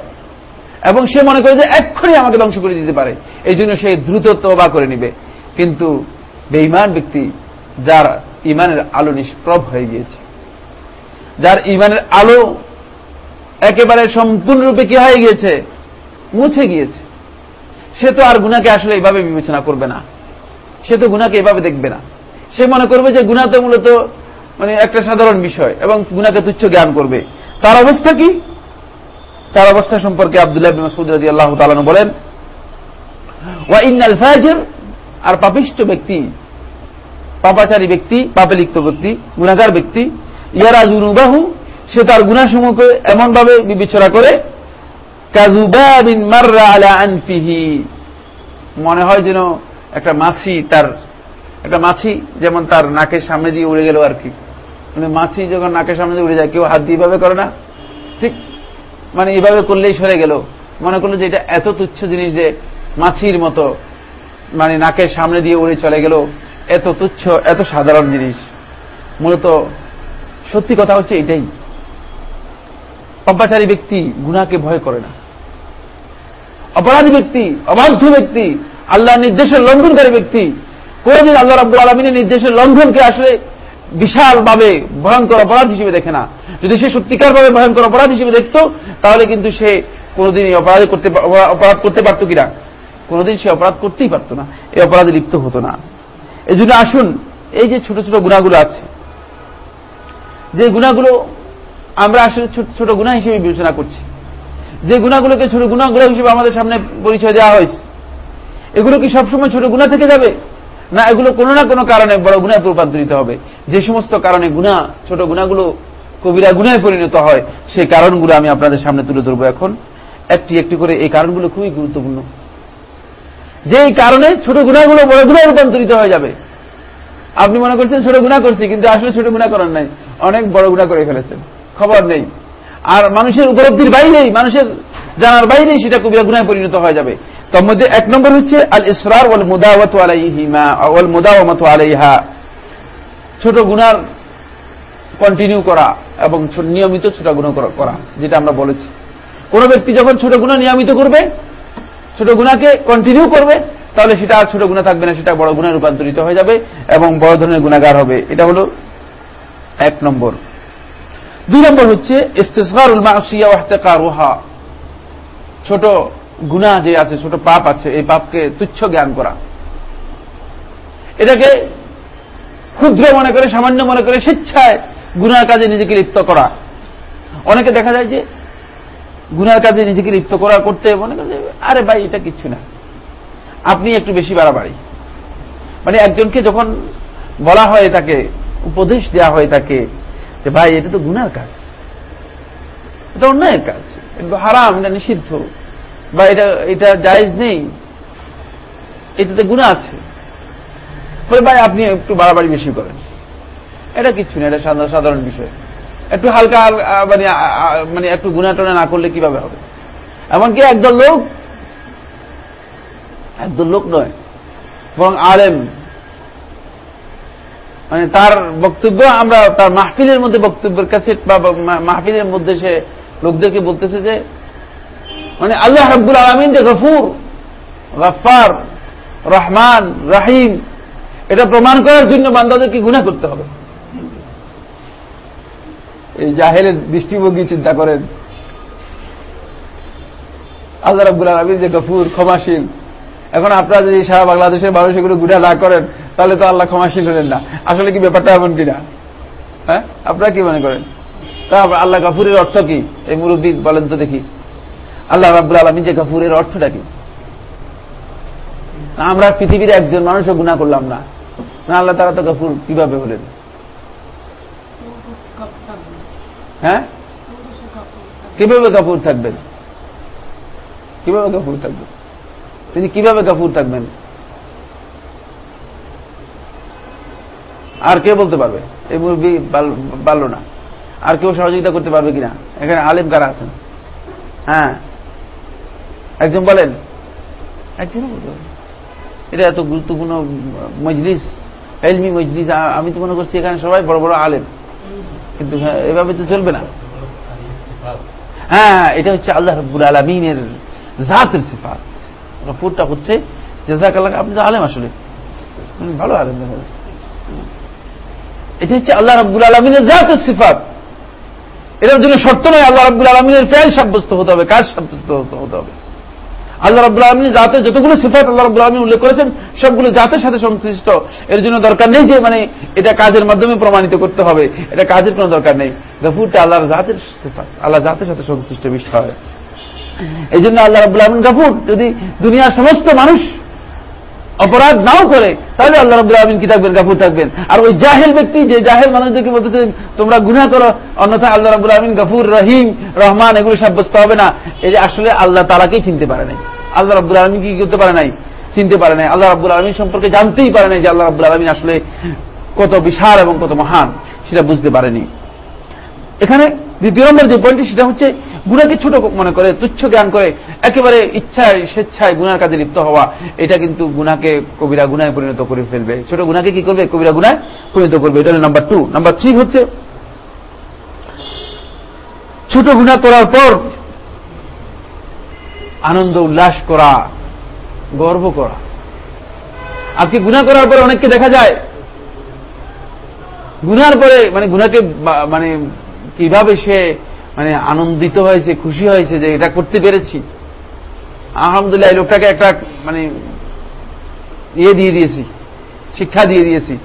এবং সে মনে করে যে, এক্ষুনি আমাকে ধ্বংস করে দিতে পারে। এই জন্য সে দ্রুত তবা করে নিবে। কিন্তু বেঈমান ব্যক্তি, যার ইমানের আলো নিষ্প্রভ হয়ে গিয়েছে। যার ইমানের আলো একেবারে সম্পূর্ণরূপে কি হয়ে গিয়েছে? মুছে গিয়েছে। সে তো আর গুনাকে আসলে এইভাবে বিবেচনা করবে না। সে তো গুনাকে এভাবে দেখবে না। সে মনে করবে যে গুণা তো মূলত মানে একটা সাধারণ বিষয় এবং গুনাকে তুচ্ছ জ্ঞান করবে। তার অবস্থা কি? তার অবস্থা সম্পর্কে আবদুল্লাহ মাসুদ আল্লাহ তালানু বলেন, ওয়া ইন্নাল ফাজির আর পাপিষ্ট ব্যক্তি, পাপাচারী ব্যক্তি পাপে লিপ্ত ব্যক্তি গুণাগার ব্যক্তি, ইয়ারা জুনুবাহু সে তার গুণাসমূহকে এমনভাবে বিবেচনা করে কাজুবাবিন মাররা আলা আনফিহি মনে হয় যেন একটা মাছি তার, একটা মাছি যেমন তার নাকের সামনে দিয়ে উড়ে গেল আর কি। মানে মাছি যখন নাকের সামনে দিয়ে উড়ে যায়, কেউ হাত দিয়ে এভাবে করে না? ঠিক? মানে এভাবে করলেই সরে গেল। মনে করল যে এটা এত তুচ্ছ জিনিস যে মাছির মতো মানে নাকের সামনে দিয়ে উড়ে চলে গেল। এত তুচ্ছ, এত সাধারণ জিনিস। মূলত সত্যি কথা হচ্ছে এটাই। পাপাচারী ব্যক্তি গুণাকে ভয় করে না। অপরাধী ব্যক্তি, অবাধ্য ব্যক্তি আল্লাহ নির্দেশের লঙ্ঘনকারী ব্যক্তি। কোনদিন আল্লাহ রাব্বুল আলমিনের নির্দেশের লঙ্ঘনকে আসলে বিশালভাবে ভয়ঙ্কর অপরাধ হিসেবে দেখে না। যদি সে সত্যিকারভাবে ভয়ঙ্কর অপরাধ হিসেবে দেখত, তাহলে কিন্তু সে কোনোদিন এই অপরাধ করতে অপরাধ করতে পারত কিনা? কোনোদিন সে অপরাধ করতেই পারত না। এই অপরাধে লিপ্ত হতো না। এই জন্য আসুন, এই যে ছোট ছোট গুণাগুলো আছে, যে গুণাগুলো আমরা আসলে ছোট গুণা হিসেবে বিবেচনা করছি, যে গুণাগুলোকে ছোট গুণাগুলো হিসেবে আমাদের সামনে পরিচয় দেওয়া হয়েছে এগুলো কি সবসময় ছোট গুণা থেকে যাবে? না, এগুলো কোনো না কোনো কারণে বড় গুণায় রূপান্তরিত হবে। যে সমস্ত কারণে গুণা ছোট গুণাগুলো কবিরা গুণায় পরিণত হয়, সেই কারণগুলো আমি আপনাদের সামনে তুলে ধরবো এখন। একটি একটি করে এই কারণগুলো খুবই গুরুত্বপূর্ণ। যে কারণে ছোট গুণাগুলো বড় গুণায় রূপান্তরিত হয়ে যাবে। আপনি মনে করছেন ছোট গুণা করছি, কিন্তু আসলে ছোট গুণা করার নাই। অনেক বড় গুণা করে ফেলেছেন। খবর নেই। আর মানুষের উপলব্ধির বাইরেই, মানুষের জানার বাইরেই সেটা কবিরা গুণায় পরিণত হয়ে যাবে। তার মধ্যে এক নম্বর হচ্ছে আল ইসরার ওয়াল মুদাওয়াত আলাইহিমা ওয়াল মুদাওয়ামাতু আলাইহা। ছোট গুনার কন্টিনিউ করা এবং নিয়মিত ছোট গুণ করা যেটা আমরা বলেছি। কোন ব্যক্তি যখন ছোট গুণা নিয়মিত করবে, ছোট গুণাকে কন্টিনিউ করবে, তাহলে সেটা আর ছোট গুণা থাকবে না, সেটা বড় গুণে রূপান্তরিত হয়ে যাবে এবং বড় ধরনের গুণাগার হবে। এটা হলো এক নম্বর। দুই নম্বর হচ্ছে ইস্তেসগারুল মাসিয়া ওয়াহতাকারুহা। ছোট গুণা যে আছে, ছোট পাপ আছে, এই পাপকে তুচ্ছ জ্ঞান করা। এটাকে ক্ষুদ্র মনে করে, সামান্য মনে করে, স্বেচ্ছায় গুনার কাজে নিজেকে লিপ্ত করা। অনেকে দেখা যায় যে গুনার কাজে নিজেকে লিপ্ত করা করতে মনে করে আরে ভাই, এটা কিচ্ছু না। আপনি একটু বেশি বাড়াবাড়ি। মানে একজনকে যখন বলা হয় তাকে, উপদেশ দেওয়া হয় তাকে, যে ভাই, এটা তো গুনার কাজ। এটা অন্যায়ের কাজ। হারাম, এটা নিষিদ্ধ। বা এটা এটা জায়েজ নেই, এটাতে গুণা আছে। বলে ভাই, আপনি একটু বাড়াবাড়ি বেশি করেন। এটা কিচ্ছু না এটা সাধারণ বিষয়। একটু হালকা মানে মানে একটু গুণাটনা না করলে কীভাবে হবে? এমনকি একদল লোক একদল লোক নয়, বরং আলেম। মানে তার বক্তব্য আমরা, তার মাহফিলের মধ্যে বক্তব্যের কাছে বা মাহফিলের মধ্যে সে লোকদেরকে বলতেছে যে মানে আল্লাহ রব্বুল আলমিন যে গফুর গফার রহমান, রাহিম, এটা প্রমাণ করার জন্য বান্দাদেরকে গুণা করতে হবে। এই জাহেলের দৃষ্টিভঙ্গি চিন্তা করেন। আল্লাহ রব্বুল আলমিন যে গফুর, ক্ষমাশীল। এখন আপনারা যদি সারা বাংলাদেশের মানুষ এগুলো গুণা না করেন, তাহলে তো আল্লাহ ক্ষমাশীল হলেন না। আসলে কি ব্যাপারটা এমন কিনা? হ্যাঁ? আপনারা কি মনে করেন? আল্লাহ গাফুরের অর্থ কি? এই মুরব্বী বলেন তো দেখি। আল্লাহ রাব্বুল আলমী যে গাফুরের অর্থটা কি? আমরা পৃথিবীর একজন মানুষও গুণা করলাম না। আল্লাহ তারা তো গাফুর কীভাবে হলেন? হ্যাঁ? কীভাবে গাফুর থাকবেন? কীভাবে গাফুর থাকবেন? তিনি কীভাবে গাফুর থাকবেন? আর কে বলতে পারবে? এই মুরব্বী পারল না। আর কেউ সহযোগিতা করতে পারবে কিনা? এখানে আলেম কারা আছেন? হ্যাঁ? একজন বলেন। একজন এটা এত গুরুত্বপূর্ণ মজলিস এলমি মজলিস আমি তো মনে করছি এখানে সবাই বড় বড় আলেম। কিন্তু হ্যাঁ, এভাবে তো চলবে না। হ্যাঁ এটা হচ্ছে আল্লাহ রব্বুল আলমিনের জাতের সিফাত। রফুরটা হচ্ছে জেজাক আল্লাহ আপনি তো আলেম আসলে। ভালো আলেম এটা হচ্ছে আল্লাহ রব্বুল আলমিনের জাতের সিফাত। এটার জন্য শর্ত নয় আল্লাহ রব্বুল আলমিনের ফেল সাব্যস্ত হতে হবে কাজ সাব্যস্ত হতে হবে। আল্লাহ রব্বুল আলমী জাতে যতগুলো সিফাত আল্লাহ রব্বুল আলমী উল্লেখ করেছেন, সবগুলো জাতের সাথে সংশ্লিষ্ট। এর জন্য দরকার নেই যে মানে এটা কাজের মাধ্যমে প্রমাণিত করতে হবে। এটা কাজের কোনো দরকার নেই। গফুরটা আল্লাহর জাতের সিফাত আল্লাহ জাতের সাথে সংশ্লিষ্ট বিষয়। এই জন্য আল্লাহ রব্বুল আলমিন গফুর, যদি দুনিয়ার সমস্ত মানুষ অপরাধ নাও করে, তাহলে আল্লাহ রব্দুল আলমিন কি থাকবেন? গাফুর থাকবেন। আর ওই জাহেল ব্যক্তি, যে জাহেল মানুষদেরকে বলতেছেন, তোমরা গুনা করো। অন্যথা আল্লাহ রব্দুল আলমিন গাফুর, রহিম, রহমান, এগুলো সাব্যস্ত হবে না। এই যে আসলে আল্লাহ তালাকেই চিনতে পারে নাই। আল্লাহ রব্দুল আলমিন কি করতে পারে নাই? চিনতে পারে নাই। আল্লাহ রব্দুল আলমিন সম্পর্কে জানতেই পারে নাই যে আল্লাহ রব্দুল আলমিন আসলে কত বিশাল এবং কত মহান। সেটা বুঝতে পারেনি। এখানে দ্বিতীয় নম্বর যে পয়েন্টটি সেটা হচ্ছে গুণাকে ছোট মনে করে, তুচ্ছ জ্ঞান করে, একেবারে ইচ্ছায়, স্বেচ্ছায় গুনার কাজে লিপ্ত হওয়া, এটা কিন্তু গুনাকে কবিরা গুনায় পরিণত করে ফেলবে। ছোট গুনাকে কি করবে? কবিরা গুনায় পরিণত করবে। এটা হলো নাম্বার টু নাম্বার থ্রি হচ্ছে, ছোট গুণা করার পর আনন্দ, উল্লাস করা, গর্ব করা। আজকে গুণা করার পর অনেককে দেখা যায় গুনার পরে মানে গুনাকে মানে কীভাবে সে মানে আনন্দিত হয়েছে, খুশি হয়েছে যে এটা করতে পেরেছি। আলহামদুলিল্লাহ, এই লোকটাকে একটা মানে ইয়ে দিয়ে দিয়েছি, শিক্ষা দিয়ে দিয়েছি।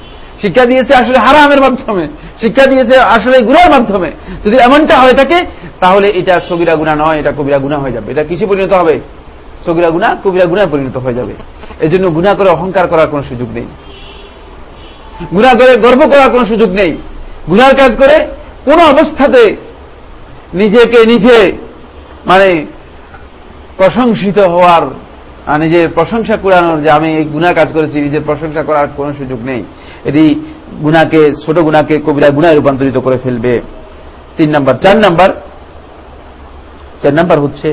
শিক্ষা দিয়েছে আসলে হারামের মাধ্যমে, শিক্ষা দিয়েছে আসলে গুণার মাধ্যমে। যদি এমনটা হয়ে থাকে, তাহলে এটা সগিরা গুণা নয়, এটা কবিরা গুণা হয়ে যাবে। এটা কিসে পরিণত হবে? সগিরা গুণা কবিরা গুণায় পরিণত হয়ে যাবে। এই জন্য গুণা করে অহংকার করার কোনো সুযোগ নেই। গুণা করে গর্ব করার কোনো সুযোগ নেই। গুনার কাজ করে কোন অবস্থাতে নিজেকে নিজে মানে প্রশংসিত হওয়ার নিজের প্রশংসা করানোর যে আমি এই গুণা কাজ করেছি, নিজের প্রশংসা করার কোনো সুযোগ নেই। এটি গুণাকে ছোট গুণাকে কবিরা গুণায় রূপান্তরিত করে ফেলবে। তিন নাম্বার, চার নাম্বার চার নাম্বার হচ্ছে,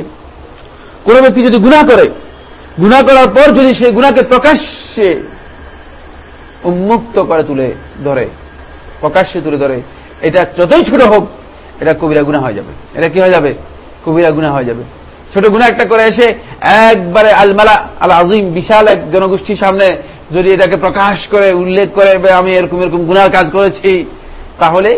কোন ব্যক্তি যদি গুণা করে গুণা করার পর যদি সেই গুণাকে প্রকাশ্যে উন্মুক্ত করে তুলে ধরে, প্রকাশ্যে তুলে ধরে, এটা যতই ছোট হোক, এটা কবিরা গুণা হয়ে যাবে। এটা কি হয়ে যাবে? কবিরা গুণা হয়ে যাবে। ছোট গুণা একটা করে এসে একবারে আলমালা আল আজিম বিশাল এক জনগোষ্ঠীর সামনে যদি এটাকে প্রকাশ করে, উল্লেখ করে আমি এরকম এরকম গুনার কাজ করেছি, তাহলে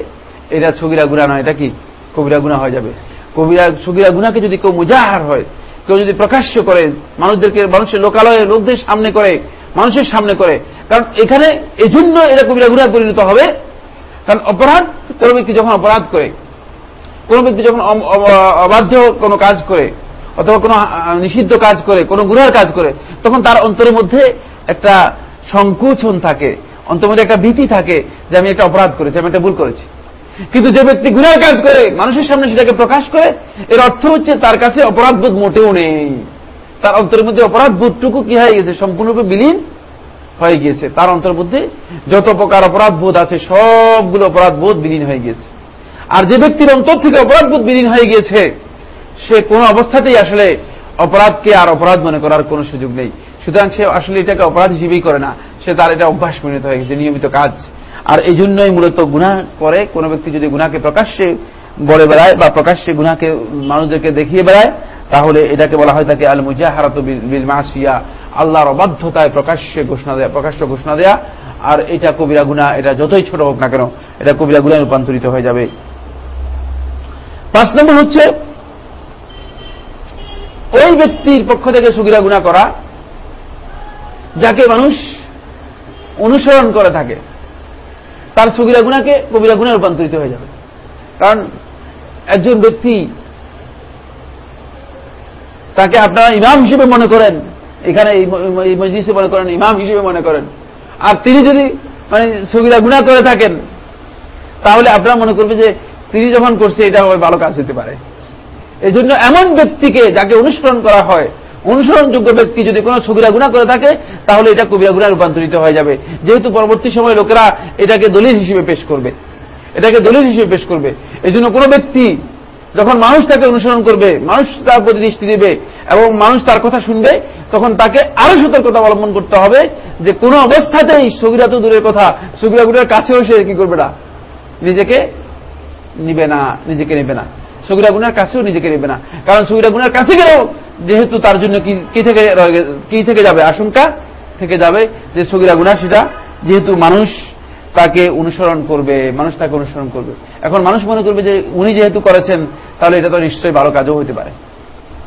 এটা সগিরা গুণা নয়, এটা কি? কবিরা গুণা হয়ে যাবে। কবিরা সগিরা গুণাকে যদি কেউ মুজাহার হয়, কেউ যদি প্রকাশ্য করে, মানুষদেরকে, মানুষের লোকালয়ে, লোকদের সামনে করে, মানুষের সামনে করে, কারণ এখানে এজন্য এটা কবিরা গুণায় পরিণত হবে। কারণ অপরাধ, কোনো ব্যক্তি যখন অপরাধ করে, কোনো ব্যক্তি যখন অবাধ্য কোনো কাজ করে, অথবা কোনো নিষিদ্ধ কাজ করে, কোনো গুণার কাজ করে, তখন তার অন্তরের মধ্যে একটা সংকোচন থাকে অন্তর মধ্যে একটা ভীতি থাকে যে আমি একটা অপরাধ করেছি, আমি একটা ভুল করেছি। কিন্তু যে ব্যক্তি গুণার কাজ করে, মানুষের সামনে সেটাকে প্রকাশ করে, এর অর্থ হচ্ছে তার কাছে অপরাধ বোধ মোটেও নেই। তার অন্তরের মধ্যে অপরাধ বোধটুকু কি হয়ে? গেছে সম্পূর্ণরূপে বিলীন হয়ে গিয়েছে। তার অন্তর মধ্যে যত প্রকার অপরাধ বোধ আছে, সবগুলো অপরাধ বোধ বিলীন হয়ে গিয়েছে। আর যে ব্যক্তির অন্তর থেকে অপরাধ বোধ বিলীন হয়ে গিয়েছে, সে কোন অবস্থাতেই আসলে অপরাধকে আর অপরাধ মনে করার কোন সুযোগ নেই। সুতরাং সে আসলে এটাকে অপরাধ হিসেবেই করে না। সে তার এটা অভ্যাস পরিণত হয়ে গেছে, নিয়মিত কাজ। আর এই জন্যই মূলত গুণা করে। কোন ব্যক্তি যদি গুণাকে প্রকাশ্যে বলে বেড়ায় বা প্রকাশ্যে গুণাকে মানুষদেরকে দেখিয়ে বেড়ায়, তাহলে এটাকে বলা হয় তাকে আল মুজাহারাত বিল মাসিয়া। আল্লাহর অবাধ্যতায় প্রকাশ্যে ঘোষণা দেয়া, প্রকাশ্য ঘোষণা দেয়া। আর এটা কবিরা গুণা এটা যতই ছোট হোক না কেন, এটা কবিরা গুণায় রূপান্তরিত হয়ে যাবে। পাঁচ নম্বর হচ্ছে, ওই ব্যক্তির পক্ষ থেকে সুগিরা গুণা করা যাকে মানুষ অনুসরণ করে থাকে, তার সগিরা গুণাকে কবিরা গুণে রূপান্তরিত হয়ে যাবে। কারণ একজন ব্যক্তি তাকে আপনারা ইমাম হিসেবে মনে করেন, এখানে এই মজলিসে মনে করেন, ইমাম হিসেবে মনে করেন। আর তিনি যদি মানে সগিরা গুণা করে থাকেন, তাহলে আপনারা মনে করবে যে তিনি যখন করছে, এটা ভালো কাজ হতে পারে। এই জন্য এমন ব্যক্তিকে যাকে অনুসরণ করা হয় অনুসরণযোগ্য ব্যক্তি যদি কোনো সবিরা গুণা করে থাকে, তাহলে এটা কবিরা গুণা রূপান্তরিত হয়ে যাবে। যেহেতু পরবর্তী সময় লোকেরা এটাকে দলিল হিসেবে পেশ করবে। এটাকে দলিল হিসেবে পেশ করবে। এই জন্য কোনো ব্যক্তি যখন মানুষ তাকে অনুসরণ করবে, মানুষ তার প্রতি দৃষ্টি দেবে এবং মানুষ তার কথা শুনবে, তখন তাকে আরও সতর্কতা অবলম্বন করতে হবে যে কোনো অবস্থাতেই সগিরা তো দূরের কথা সগিরা গুণের কাছেও সে কি করবে না? নিজেকে নিবে না, নিজেকে নেবে না। সগিরা গুনার কাছেও নিজেকে নেবে না। কারণ সগিরা গুনার কাছে গেলেও যেহেতু তার জন্য কি থেকে কি থেকে যাবে? আশঙ্কা থেকে যাবে যে সগিরা গুনা সেটা যেহেতু মানুষ তাকে অনুসরণ করবে, মানুষ তাকে অনুসরণ করবে। এখন মানুষ মনে করবে যে উনি যেহেতু করেছেন, তাহলে এটা তো নিশ্চয়ই ভালো কাজও হতে পারে।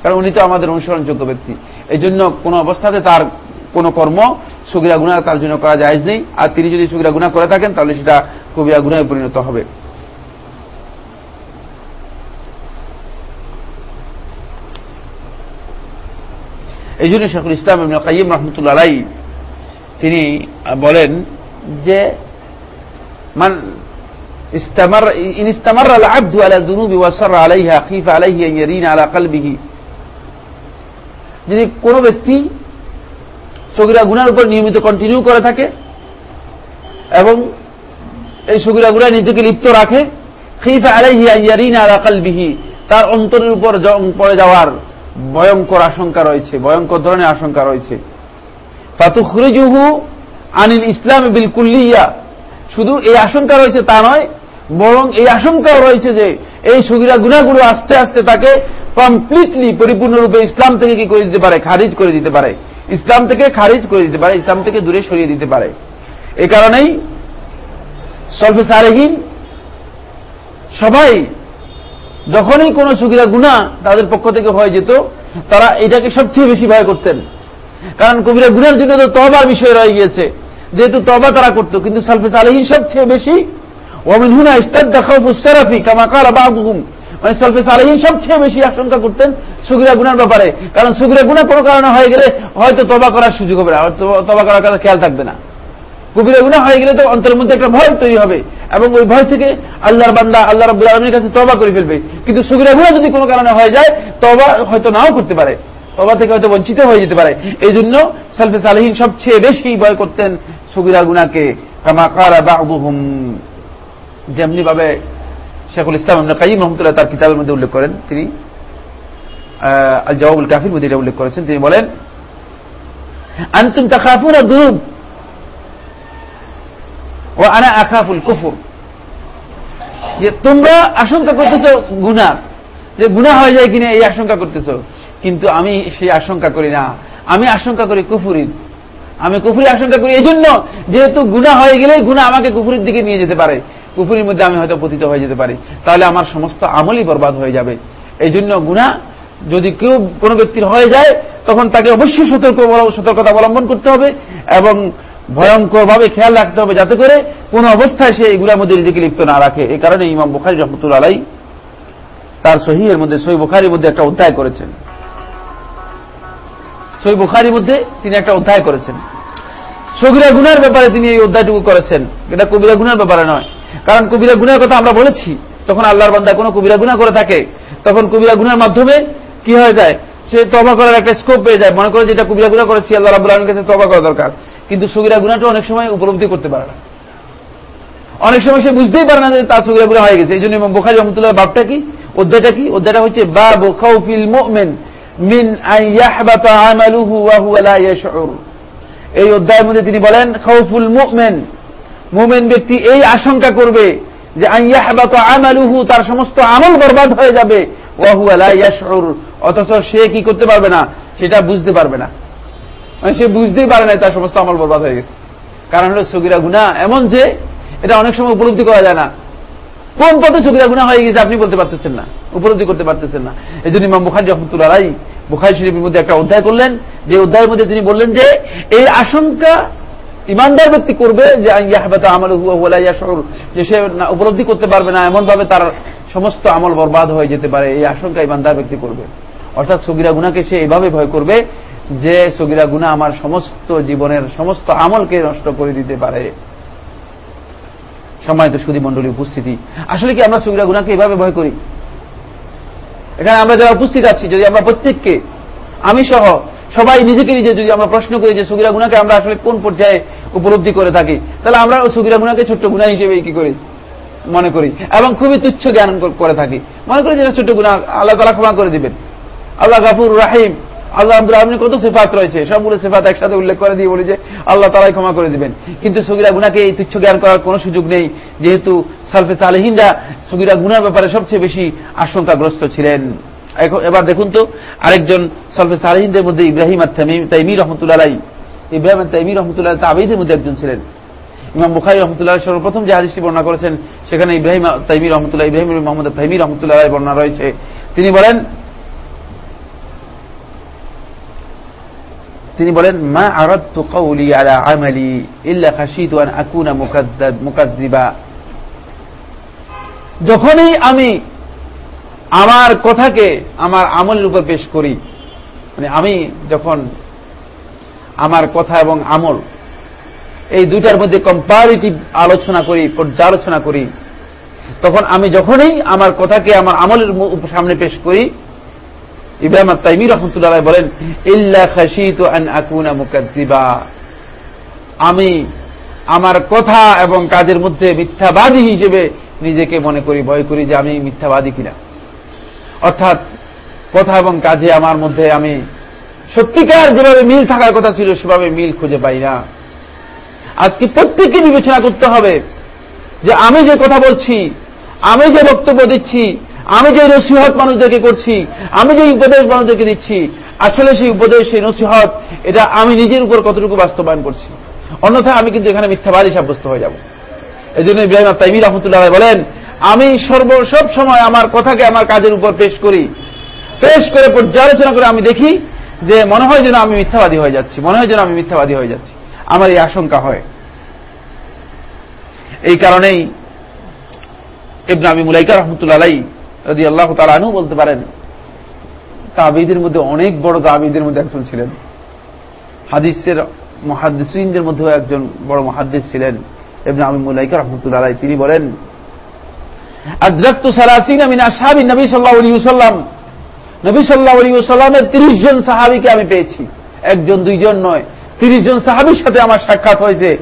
কারণ উনি তো আমাদের অনুসরণযোগ্য ব্যক্তি। এই জন্য কোন অবস্থাতে তার কোন কর্ম সুগিরা গুণা তার জন্য করা যায় নেই। আর তিনি যদি সুগিরা গুণা করে থাকেন, তাহলে সেটা কবিরা গুণায় পরিণত হবে। এই জন্য শেখুল ইসলাম কাইম রহমতুল্লাহ তিনি বলেন যে মান استمر إن استمر العبد على الذنوب وصر عليها خيف عليه أن يرين على قلبه যদি কোন ব্যক্তি সগিরা গুনার উপর নিয়মিত কন্টিনিউ করে থাকে এবং এই সগিরা গুণা নিজেকে লিপ্ত রাখে খিফ আলাইহি আইয়ারিন আলা কালবিহি তার অন্তরের উপর পড়ে যাওয়ার ভয়ঙ্কর আশঙ্কা রয়েছে, ভয়ঙ্কর ধরনের আশঙ্কা রয়েছে। ফাতুখরিজুহু আনিল ইসলাম বিলকুল্লিয়া। শুধু এই আশঙ্কা রয়েছে তা নয়, বরং এই আশঙ্কাও রয়েছে যে এই সগিরা গুণাগুলো আস্তে আস্তে তাকে কমপ্লিটলি পরিপূর্ণরূপে ইসলাম থেকে কি করে দিতে পারে? খারিজ করে দিতে পারে। ইসলাম থেকে খারিজ করে দিতে পারে, ইসলাম থেকে দূরে সরিয়ে দিতে পারে। এ কারণেই সলফে সারেহীন সবাই যখনই কোন সুগিরা গুণা তাদের পক্ষ থেকে হয়ে যেত, তারা এটাকে সবচেয়ে বেশি ভয় করতেন। কারণ কবিরা গুণার জন্য তো তবার বিষয় রয়ে গিয়েছে। যেহেতু তবা তারা করত, কিন্তু সালফে সালেহীন সবচেয়ে বেশি। ওমিন হুনা ইস্তাদ দেখাফি কামাকার বাহুম মানে সালফে সালেহীন সবচেয়ে বেশি আশঙ্কা করতেন সুগিরা গুনার ব্যাপারে। কারণ সুগিরা গুণা কোনো কারণে হয়ে গেলে হয়তো তবা করার সুযোগ হবে না তবা করার কথা খেয়াল থাকবে না। কবিরা গুণা হয়ে গেলে তো অন্তরের মধ্যে একটা ভয় তৈরি হবে। এবং ওই ভয় থেকে আল্লাহর বান্দা আল্লাহ রব্বুল আলমীর কাছে তবা করে ফেলবে। কিন্তু সুগিরা গুণা যদি কোনো কারণে হয়ে যায় তবা হয়তো নাও করতে পারে। তবা থেকে হয়তো বঞ্চিত হয়ে যেতে পারে। এই জন্য সালফে সালহীন সবচেয়ে বেশি ভয় করতেন সুগিরা গুনাকে যেমনি ভাবে শেখুল ইসলাম কাইম রহমতুল্লাহ তার কিতাবের মধ্যে উল্লেখ করেন। তিনি আল জবাবুল কাফির মধ্যে এটা উল্লেখ করেছেন। তিনি বলেন, আন্তুম তাখাফুন দুরুব ও আনা আখাফুল কুফুর। যে তোমরা আশঙ্কা করতেছ গুনার যে গুণা হয়ে যায় কিনা এই আশঙ্কা করতেছ। কিন্তু আমি সেই আশঙ্কা করি না। আমি আশঙ্কা করি কুফুরির আমি কুফুরি আশঙ্কা করি এই জন্য যেহেতু গুণা হয়ে গেলে গুণা আমাকে কুফুরির দিকে নিয়ে যেতে পারে। কুফুরির মধ্যে আমি হয়তো পতিত হয়ে যেতে পারি। তাহলে আমার সমস্ত আমলই বরবাদ হয়ে যাবে। এই জন্য গুণা যদি কেউ কোনো ব্যক্তির হয়ে যায়, তখন তাকে অবশ্যই সতর্ক সতর্কতা অবলম্বন করতে হবে এবং ভয়ঙ্কর ভাবে খেয়াল রাখতে হবে যাতে করে কোন অবস্থায় সে এগুলোর মধ্যে নিজেকে লিপ্ত না রাখে। এই কারণে ইমাম বুখারি রহমতুল আলাই তার সহির মধ্যে সহি বুখারির মধ্যে একটা অধ্যায় করেছেন। সহি বুখারির মধ্যে তিনি একটা অধ্যায় করেছেন। সগিরা গুনার ব্যাপারে তিনি এই অধ্যায়টুকু করেছেন। এটা কবিরা গুনার ব্যাপারে নয়। কারণ কবিরা গুনার কথা আমরা বলেছি, তখন আল্লাহর বান্দা কোনো কবিরা গুনা করে থাকে। তখন কবিরা গুনার মাধ্যমে কি হয়ে যায়? সে তবা করার একটা স্কোপ পেয়ে যায়। মনে করে যেটা কবিরা গুনা করেছি, আল্লাহ রাবুল আলমের কাছে তবা করা দরকার। কিন্তু সগিরা গুনাটা অনেক সময় উপলব্ধি করতে পারে না। অনেক সময় সে বুঝতেই পারে না যে তার সগিরা গুনা হয়ে গেছে। এই জন্য বোখারি রহমতুল্লাহ বাপটা কি? অধ্যায়টা কি? অধ্যায়টা হচ্ছে বা বোখাউফিল মোমেন মিন এই অধ্যায়ের মধ্যে তিনি বলেন খৌফুল মুমেন মুমেন ব্যক্তি এই আশঙ্কা করবে যে আইয়াহবাতা আমালুহু, তার সমস্ত আমল বরবাদ হয়ে যাবে। অথচ সে কি করতে পারবে না? সেটা বুঝতে পারবে না। মানে সে বুঝতেই পারে না তার সমস্ত আমল বরবাদ হয়ে গেছে। কারণ হলো সগিরা গুণা এমন যে এটা অনেক সময় উপলব্ধি করা যায় না। কোন পথে সগিরা গুণা হয়ে গেছে, আপনি বলতে পারতেছেন না। উপলব্ধি করতে পারতেছেন না। এই জন্য ইমাম বুখারি রহমতুল্লাহ রাই বুখারি শরীফের মধ্যে একটা অধ্যায় করলেন। যে অধ্যায়ের মধ্যে তিনি বললেন যে, এই আশঙ্কা ইমানদার ব্যক্তি করবে যে আমল যে সে উপলব্ধি করতে পারবে না এমন ভাবে তার সমস্ত আমল বরবাদ হয়ে যেতে পারে, এই আশঙ্কা ইমানদার ব্যক্তি করবে। অর্থাৎ সগিরা গুনাকে সে এভাবে ভয় করবে যে সগিরা গুনা আমার সমস্ত জীবনের সমস্ত আমলকে নষ্ট করে দিতে পারে। সম্মানিত সুদী মন্ডলী উপস্থিতি। আসলে কি আমরা সগিরা গুনাকে এভাবে ভয় করি? এখানে আমরা যারা উপস্থিত আছি, যদি আমরা প্রত্যেককে, আমি সহ সবাই নিজেকে নিজে যদি আমরা প্রশ্ন করি যে সুগিরা গুণাকে আমরা আসলে কোন পর্যায়ে উপলব্ধি করে থাকি, তাহলে আমরা সুগিরা গুণাকে ছোট্ট গুণা হিসেবে কি করি? মনে করি। এবং খুবই তুচ্ছ জ্ঞান করে থাকি। মনে করি যে ছোট্ট গুণা আল্লাহ তালা ক্ষমা করে দিবেন। আল্লাহ গাফুর রাহিম। আল্লাহ আব্দুল কত সেফাত রয়েছে, সবগুলো সেফাত একসাথে উল্লেখ করে দিয়ে বলি যে আল্লাহ তালাই ক্ষমা করে দিবেন। কিন্তু সগিরা গুনাকে এই তুচ্ছ জ্ঞান করার কোনো সুযোগ নেই। যেহেতু সালফে সালেহিনরা সগিরা গুনার ব্যাপারে সবচেয়ে বেশি আশঙ্কাগ্রস্ত ছিলেন। এবার দেখুন তো, আরেকজন সলফে সালিহিনদের মধ্যে ইব্রাহিম আর তাইমি রহমতুল্লাহ ইব্রাহিম তাইমি রহমতুল্লাহ তাবিদের মধ্যে একজন ছিলেন। ইমাম বুখারি রহমতুল্লাহ সর্বপ্রথম যে হাদিসটি বর্ণনা করেছেন, সেখানে ইব্রাহিম তাইমি রহমতুল্লাহ, ইব্রাহিম মোহাম্মদ তাইমি রহমতুল্লাহ বর্ণনা রয়েছে। তিনি বলেন তিনি বলেন, মা আরাদতু কওলি আলা আমালি ইল্লা খাশিতু আকুনা মুকাদ্দিবা। যখনই আমি আমার কথাকে আমার আমলের উপর পেশ করি। মানে আমি যখন আমার কথা এবং আমল এই দুইটার মধ্যে কম্পারিটিভ আলোচনা করি, পর্যালোচনা করি, তখন আমি যখনই আমার কথাকে আমার আমলের সামনে পেশ করি, ইব্রাহিম তাইমি রহমতুল্লাহ বলেন, ইল্লা খাসিত আকুনা মুকাদ্দিবা। আমি আমার কথা এবং কাজের মধ্যে মিথ্যাবাদী হিসেবে নিজেকে মনে করি, ভয় করি যে আমি মিথ্যাবাদী কিনা। অর্থাৎ কথা এবং কাজে আমার মধ্যে আমি সত্যিকার যেভাবে মিল থাকার কথা ছিল, সেভাবে মিল খুঁজে পাই না। আজকে প্রত্যেককে বিবেচনা করতে হবে যে আমি যে কথা বলছি, আমি যে বক্তব্য দিচ্ছি, আমি যে নসিহত মানুষদেরকে করছি, আমি যে উপদেশ মানুষদেরকে দিচ্ছি, আসলে সেই উপদেশ, সেই নসিহত, এটা আমি নিজের উপর কতটুকু বাস্তবায়ন করছি। অন্যথায় আমি কিন্তু এখানে মিথ্যাবাদী সাব্যস্ত হয়ে যাব। এই জন্য ইব্রাহিম তাইমির রহমতুল্লাহ বলেন আমি সর্ব সব সময় আমার কথাকে আমার কাজের উপর পেশ করি। পেশ করে পর্যালোচনা করে আমি দেখি যে মনে হয় যেন আমি মিথ্যাবাদী হয়ে যাচ্ছি, মনে হয় যেন আমি মিথ্যাবাদী হয়ে যাচ্ছি। আমার এই আশঙ্কা হয়। এই কারণেই ইবন আমি মুলাইকা রহমতুল্লাহ যদি আল্লাহ আনু বলতে পারেন, তাবিদের মধ্যে অনেক বড় তাবিদের মধ্যে একজন ছিলেন। হাদিসের মহাদিসদের মধ্যেও একজন বড় মহাদিস ছিলেন। এবং আমি মুলাইকা রহমতুল্লাহ তিনি বলেন আদ্রাক্তু আসহাবি নবী নবী 30 জন সাহাবীকে আমি পেয়েছি। একজন, দুইজন নয়। 30 জন সাহাবীর সাথে আমার সাক্ষাৎ হয়েছে।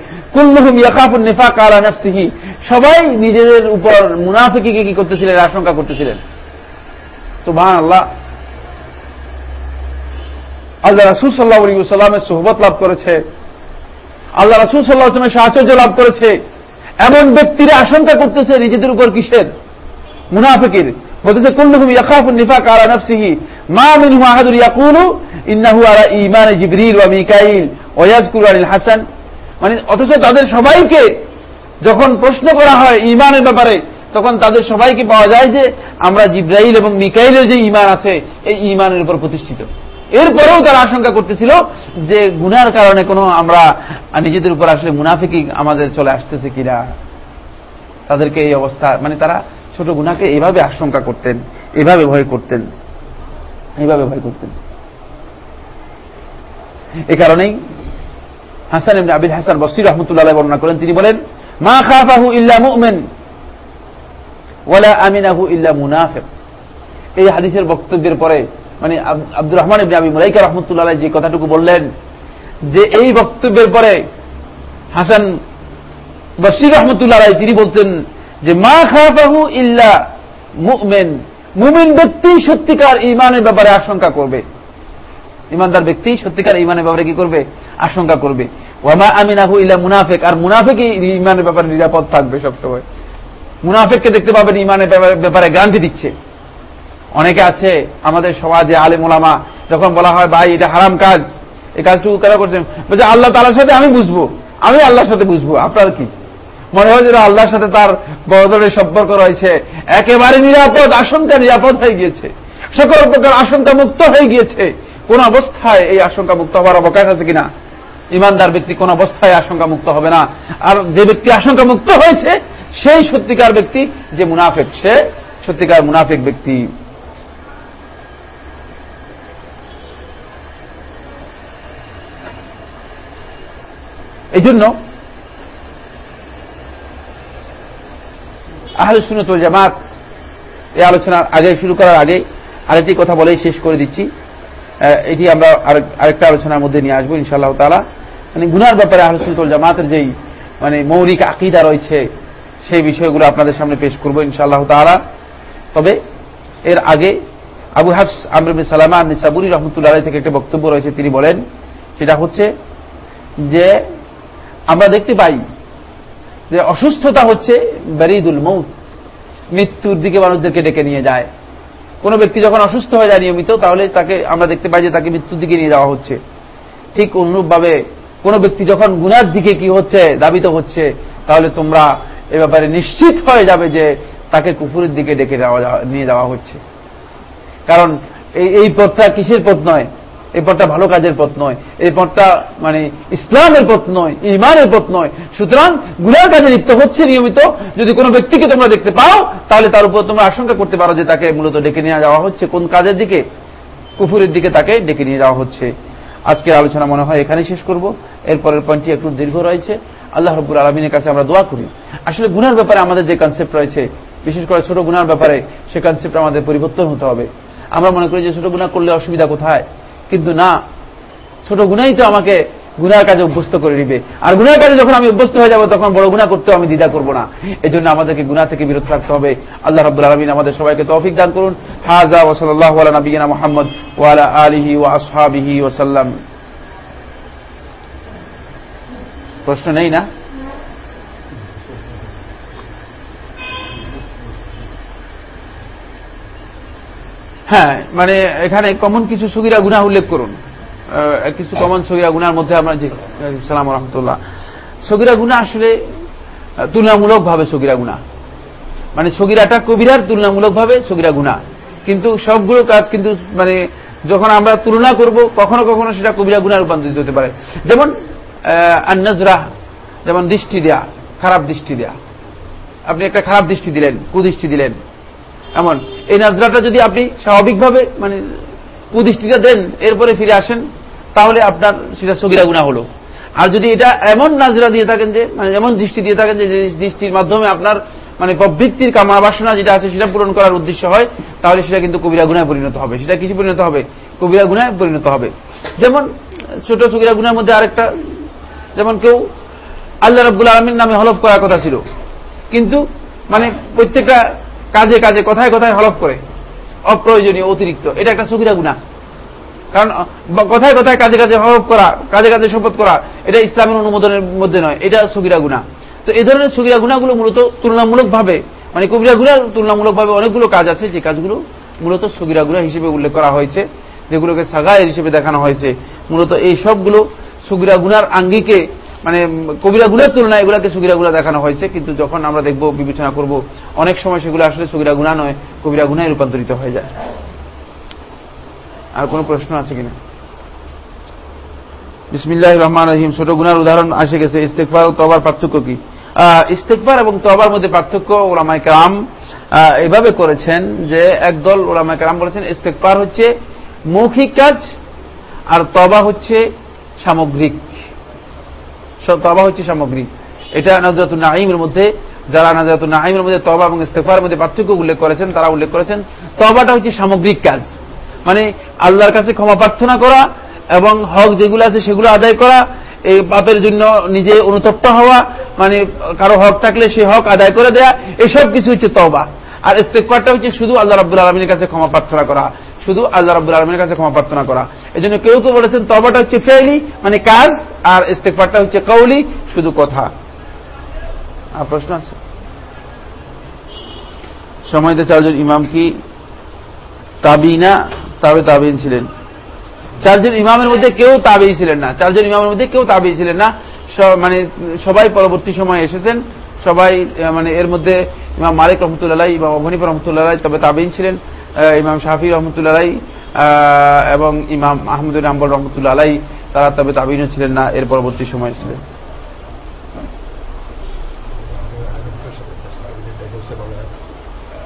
সবাই নিজেদের উপর মুনাফিকিকে কি করতেছিলেন? আশঙ্কা করতেছিলেন। সুবহানাল্লাহ। আল্লাহ রাসূল সাল্লাল্লাহু আলাইহি ওয়াসাল্লামের সুহবত লাভ করেছে। আল্লাহ রাসূল সাহায্য লাভ করেছে। এমন ব্যক্তিরা আশঙ্কা করতেছে নিজেদের উপর কিসের? মুনাফিকের। বলতেছে মিকাইল হাসান। মানে অথচ তাদের সবাইকে যখন প্রশ্ন করা হয় ঈমানের ব্যাপারে, তখন তাদের সবাইকে পাওয়া যায় যে, আমরা জিব্রাইল এবং মিকাইলের যে ঈমান আছে, এই ঈমানের উপর প্রতিষ্ঠিত। এরপরেও তারা আশঙ্কা করতেছিল যে গুনার কারণে কোনো আমরা, নিজেদের উপর আসলে মুনাফিকি আমাদের চলে আসতেছে কিনা। তাদেরকে এই অবস্থা মানে তারা ছোট গুনাকে এইভাবে আশঙ্কা করতেন, এইভাবে ভয় করতেন, এইভাবে ভয় করতেন। এ কারণেই হাসান এমনি আবিল হাসান বসির রহমতুল্লাহ বর্ণনা করেন, তিনি বলেন, মা খাফাহু ইল্লা মুমেন, ওয়ালা আমিনাহু ইল্লা মুনাফেক। এই হাদিসের বক্তব্যের পরে মানে আব্দুর রহমান ইবনে আবি মুলাইকা রহমতুল্লাহ যে কথাটুকু বললেন, যে এই বক্তব্যের পরে হাসান বসির রহমতুল্লাহ তিনি বলতেন যে, মা খাফাহু ইল্লা মুমেন। মুমিন ব্যক্তি সত্যিকার ইমানের ব্যাপারে আশঙ্কা করবে। ইমানদার ব্যক্তি সত্যিকার ইমানের ব্যাপারে কি করবে? আশঙ্কা করবে। ওয়ামা আমিনাহু ইল্লা মুনাফেক। আর মুনাফেক ইমানের ব্যাপারে নিরাপদ থাকবে সবসময়। মুনাফেককে দেখতে পাবেন ইমানের ব্যাপারে গ্যারান্টি দিচ্ছে। অনেকে আছে আমাদের সমাজে আলে মোলামা যখন বলা হয়, ভাই, এটা হারাম কাজ। এই কাজটুকু কেন করছেন? বলছে, আল্লাহ তালার সাথে আমি বুঝব। আমি আল্লাহর সাথে বুঝব। আপনার কি? মনে হয় যেন আল্লাহর সাথে তার বড়দের সম্পর্ক রয়েছে। একেবারে নিরাপদ, আশঙ্কা নিরাপদ হয়ে গিয়েছে। সকল প্রকার আশঙ্কা মুক্ত হয়ে গিয়েছে। কোন অবস্থায় এই আশঙ্কা মুক্ত হওয়ার অবকাশ আছে কিনা? ইমানদার ব্যক্তি কোন অবস্থায় আশঙ্কা মুক্ত হবে না। আর যে ব্যক্তি আশঙ্কা মুক্ত হয়েছে, সেই সত্যিকার ব্যক্তি যে মুনাফেক, সে সত্যিকার মুনাফেক ব্যক্তি। এই জন্য আহলে সুনতুল জামাত এই আলোচনার আগে শুরু করার আগে আরেকটি কথা বলেই শেষ করে দিচ্ছি। এটি আমরা আরেকটা আলোচনার মধ্যে নিয়ে আসব ইনশাআল্লাহ তালা মানে গুনার ব্যাপারে আহলে সুনতুল জামাতের যেই মানে মৌলিক আকিদা রয়েছে, সেই বিষয়গুলো আপনাদের সামনে পেশ করব ইনশাআল্লাহ তালা তবে এর আগে আবু হাফস আমরবি সালামা নিসাবুরি রহমতুল্লাহ থেকে একটা বক্তব্য রয়েছে, তিনি বলেন, সেটা হচ্ছে যে আমরা দেখতে পাই যে অসুস্থতা হচ্ছে বেরিদুল মৌত। মৃত্যুর দিকে মানুষদেরকে ডেকে নিয়ে যায়। কোন ব্যক্তি যখন অসুস্থ হয়ে যায় নিয়মিত, তাহলে তাকে আমরা দেখতে পাই যে তাকে মৃত্যুর দিকে নিয়ে যাওয়া হচ্ছে। ঠিক অনুরূপভাবে কোন ব্যক্তি যখন গুনার দিকে কি হচ্ছে দাবিত হচ্ছে, তাহলে তোমরা এ ব্যাপারে নিশ্চিত হয়ে যাবে যে তাকে কুফুরের দিকে ডেকে নিয়ে যাওয়া হচ্ছে। কারণ এই পথটা কিসের পথ নয়? এই পথটা ভালো কাজের পথ নয়। এই পথটা মানে ইসলামের পথ নয় ইমানের পথ নয়। সুতরাং গুনার কাজে লিপ্ত হচ্ছে নিয়মিত। যদি কোনো ব্যক্তিকে তোমরা দেখতে পাও, তাহলে তার উপর তোমরা আশঙ্কা করতে পারো যে তাকে মূলত ডেকে নিয়ে যাওয়া হচ্ছে। কোন কাজের দিকে? কুফুরের দিকে তাকে ডেকে নিয়ে যাওয়া হচ্ছে। আজকের আলোচনা মনে হয় এখানে শেষ করব। এরপরের পয়েন্টটি একটু দীর্ঘ রয়েছে। আল্লাহ রব্বুল আলমিনের কাছে আমরা দোয়া করি। আসলে গুনার ব্যাপারে আমাদের যে কনসেপ্ট রয়েছে, বিশেষ করে ছোট গুনার ব্যাপারে, সে কনসেপ্ট আমাদের পরিবর্তন হতে হবে। আমরা মনে করি যে ছোট গুণা করলে অসুবিধা কোথায়? কিন্তু না, ছোট গুণাই তো আমাকে গুনার কাজে অভ্যস্ত করে নিবে। আর গুনার কাজে যখন আমি অভ্যস্ত হয়ে যাব, তখন বড় গুণা করতেও আমি দ্বিধা করব না। এই জন্য আমাদেরকে গুণা থেকে বিরত থাকতে হবে। আল্লাহ রব্বুল আলমিন আমাদের সবাইকে তৌফিক দান করুন। হাজা ওসলাল্লাহ নবীনা মোহাম্মদ ওয়ালা আলিহি ও আসহাবিহি ওসাল্লাম প্রশ্ন নেই না? হ্যাঁ মানে এখানে কমন কিছু সুগিরা গুণা উল্লেখ করুন। কিছু কমন সগিরা গুনার মধ্যে আমরা যে, সালাম রহমতুল্লাহ। সগিরা গুণা আসলে তুলনামূলক ভাবে সগিরা গুণা মানে সগিরাটা কবিরার তুলনামূলক ভাবে সগিরা গুণা কিন্তু সবগুলো কাজ কিন্তু মানে যখন আমরা তুলনা করব, কখনো কখনো সেটা কবিরা গুণা রূপান্তরিত হতে পারে। যেমন আন্নাজরা যেমন দৃষ্টি দেয়া, খারাপ দৃষ্টি দেয়া। আপনি একটা খারাপ দৃষ্টি দিলেন, কুদৃষ্টি দিলেন। এমন। এই নাজরাটা যদি আপনি স্বাভাবিকভাবে মানে কুদৃষ্টিটা দেন, এরপরে ফিরে আসেন, তাহলে আপনার সেটা সগিরা গুণা হলো। আর যদি এটা এমন নাজরা দিয়ে থাকেন যে মানে এমন দৃষ্টি দিয়ে থাকেন যে দৃষ্টির মাধ্যমে আপনার মানে প্রবৃত্তির কামনা বাসনা যেটা আছে সেটা পূরণ করার উদ্দেশ্য হয়, তাহলে সেটা কিন্তু কবিরা গুণায় পরিণত হবে। সেটা কিছু পরিণত হবে? কবিরা গুণায় পরিণত হবে। যেমন, ছোট সগিরা গুণার মধ্যে আরেকটা, যেমন কেউ আল্লাহ রব্বুল আলমীর নামে হলফ করার কথা ছিল। কিন্তু মানে প্রত্যেকটা কাজে কাজে, কথায় কথায় হলফ করে। অপ্রয়োজনীয়, অতিরিক্ত। এটা একটা সগিরা গুণা কারণ কথায় কথায় কাজে কাজে হরফ করা, কাজে কাজে শপথ করা, এটা ইসলামের অনুমোদনের মধ্যে নয়। এটা সগিরা গুণা তো এই ধরনের সগিরা গুণাগুলো মূলত তুলনামূলক ভাবে মানে কবিরা গুণার তুলনামূলক ভাবে অনেকগুলো কাজ আছে, যে কাজগুলো মূলত সগিরা গুণা হিসেবে উল্লেখ করা হয়েছে, যেগুলোকে সাগায়ের হিসেবে দেখানো হয়েছে। মূলত এই সবগুলো সগিরা গুনার আঙ্গিকে মানে কবিরা গুণের তুলনায় এগুলাকে সুগিরা গুণা দেখানো হয়েছে, কিন্তু যখন আমরা দেখব, বিবেচনা করব, অনেক সময় সেগুলো আসলে সুগিরা গুণা নয় কবিরা গুণায় রূপান্তরিত হয়ে যায়। আর কোন প্রশ্ন আছে কিনা? বিসমিল্লাহ রহমান রহিম, ছোট গুনার উদাহরণ আসে গেছে ইস্তেকবার ও তবার পার্থক্য কি? ইস্তেকবার এবং তবার মধ্যে পার্থক্য ওলামাই কালাম এভাবে করেছেন যে একদল ওলামাই কালাম বলেছেন ইস্তেকবার হচ্ছে মৌখিক কাজ আর তবা হচ্ছে সামগ্রিক। তবা হচ্ছে সামগ্রিক এটা নাজরাতুল নাইমের মধ্যে, যারা নাজরাতুল নাইমের মধ্যে তবা এবং ইস্তেফার মধ্যে পার্থক্য উল্লেখ করেছেন, তারা উল্লেখ করেছেন তবাটা হচ্ছে সামগ্রিক কাজ। মানে আল্লাহর কাছে ক্ষমা প্রার্থনা করা এবং হক যেগুলো আছে সেগুলো আদায় করা, এই পাপের জন্য নিজে অনুতপ্ত হওয়া মানে কারও হক থাকলে সেই হক আদায় করে দেয়া, এসব কিছু হচ্ছে তবা আর ইস্তেকবারটা হচ্ছে শুধু আল্লাহ রাব্বুল আলমীর কাছে ক্ষমা প্রার্থনা করা। শুধু আল্লাহ রাব্বুল আলমীর কাছে ক্ষমা প্রার্থনা করা। এই জন্য কেউ কেউ বলেছেন তবাটা হচ্ছে ফেলি মানে কাজ, আর ইস্তেকবারটা হচ্ছে কৌলি শুধু কথা। আর প্রশ্ন আছে? সময়তে চারজন ইমাম কি? তাবিনা তবে তাবিন ছিলেন। চারজন ইমামের মধ্যে কেউ তাবেই ছিলেন না। চারজন ইমামের মধ্যে কেউ তাবেই ছিলেন না। মানে সবাই পরবর্তী সময়ে এসেছেন। সবাই মানে এর মধ্যে ইমাম মালিক রহমতুল্লাহ, ইমাম অভনিফ রহমতুল্লাহ, তবে তাবেইন ছিলেন ইমাম শাহি রহমতুল্লাহ এবং ইমাম আহমদুল আম্বল রহমতুল্লাহ আলাই তারা তবে তাবিনও ছিলেন না, এর পরবর্তী সময় ছিলেন।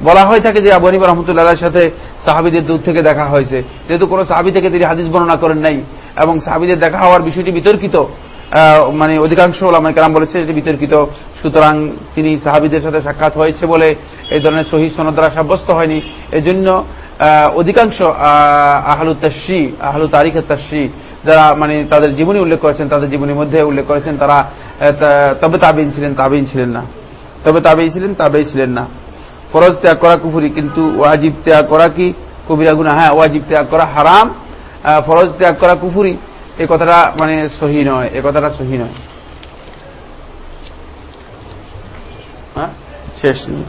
বলা হয়ে থাকে যে আবু রহমতুল্লাহ সাথে সাহাবিদের দূর থেকে দেখা হয়েছে। যেহেতু কোনো সাহাবি থেকে তিনি হাদিস বর্ণনা করেন নাই, এবং সাহাবিদের দেখা হওয়ার বিষয়টি বিতর্কিত মানে অধিকাংশ ওলামাই কালাম বলেছে এটি বিতর্কিত। সুতরাং তিনি সাহাবিদের সাথে সাক্ষাৎ হয়েছে বলে এই ধরনের সহি সনদ দ্বারা সাব্যস্ত হয়নি। এজন্য অধিকাংশ আহলু তাশ্রি, আহলু তারিখ তাশ্রি যারা মানে তাদের জীবনী উল্লেখ করেছেন, তাদের জীবনীর মধ্যে উল্লেখ করেছেন, তারা তবে তাবিন ছিলেন তাবিন ছিলেন না। তবে তাবেই ছিলেন তাবেই ছিলেন না। ফরজ ত্যাগ করা কুফুরি, কিন্তু ওয়াজিব ত্যাগ করা কি? কবিরা গুণা হ্যাঁ ওয়াজিব ত্যাগ করা হারাম। ফরজ ত্যাগ করা কুফুরি এই কথাটা মানে সহি নয় এ কথাটা সহি নয়। হ্যাঁ? শেষ নেই।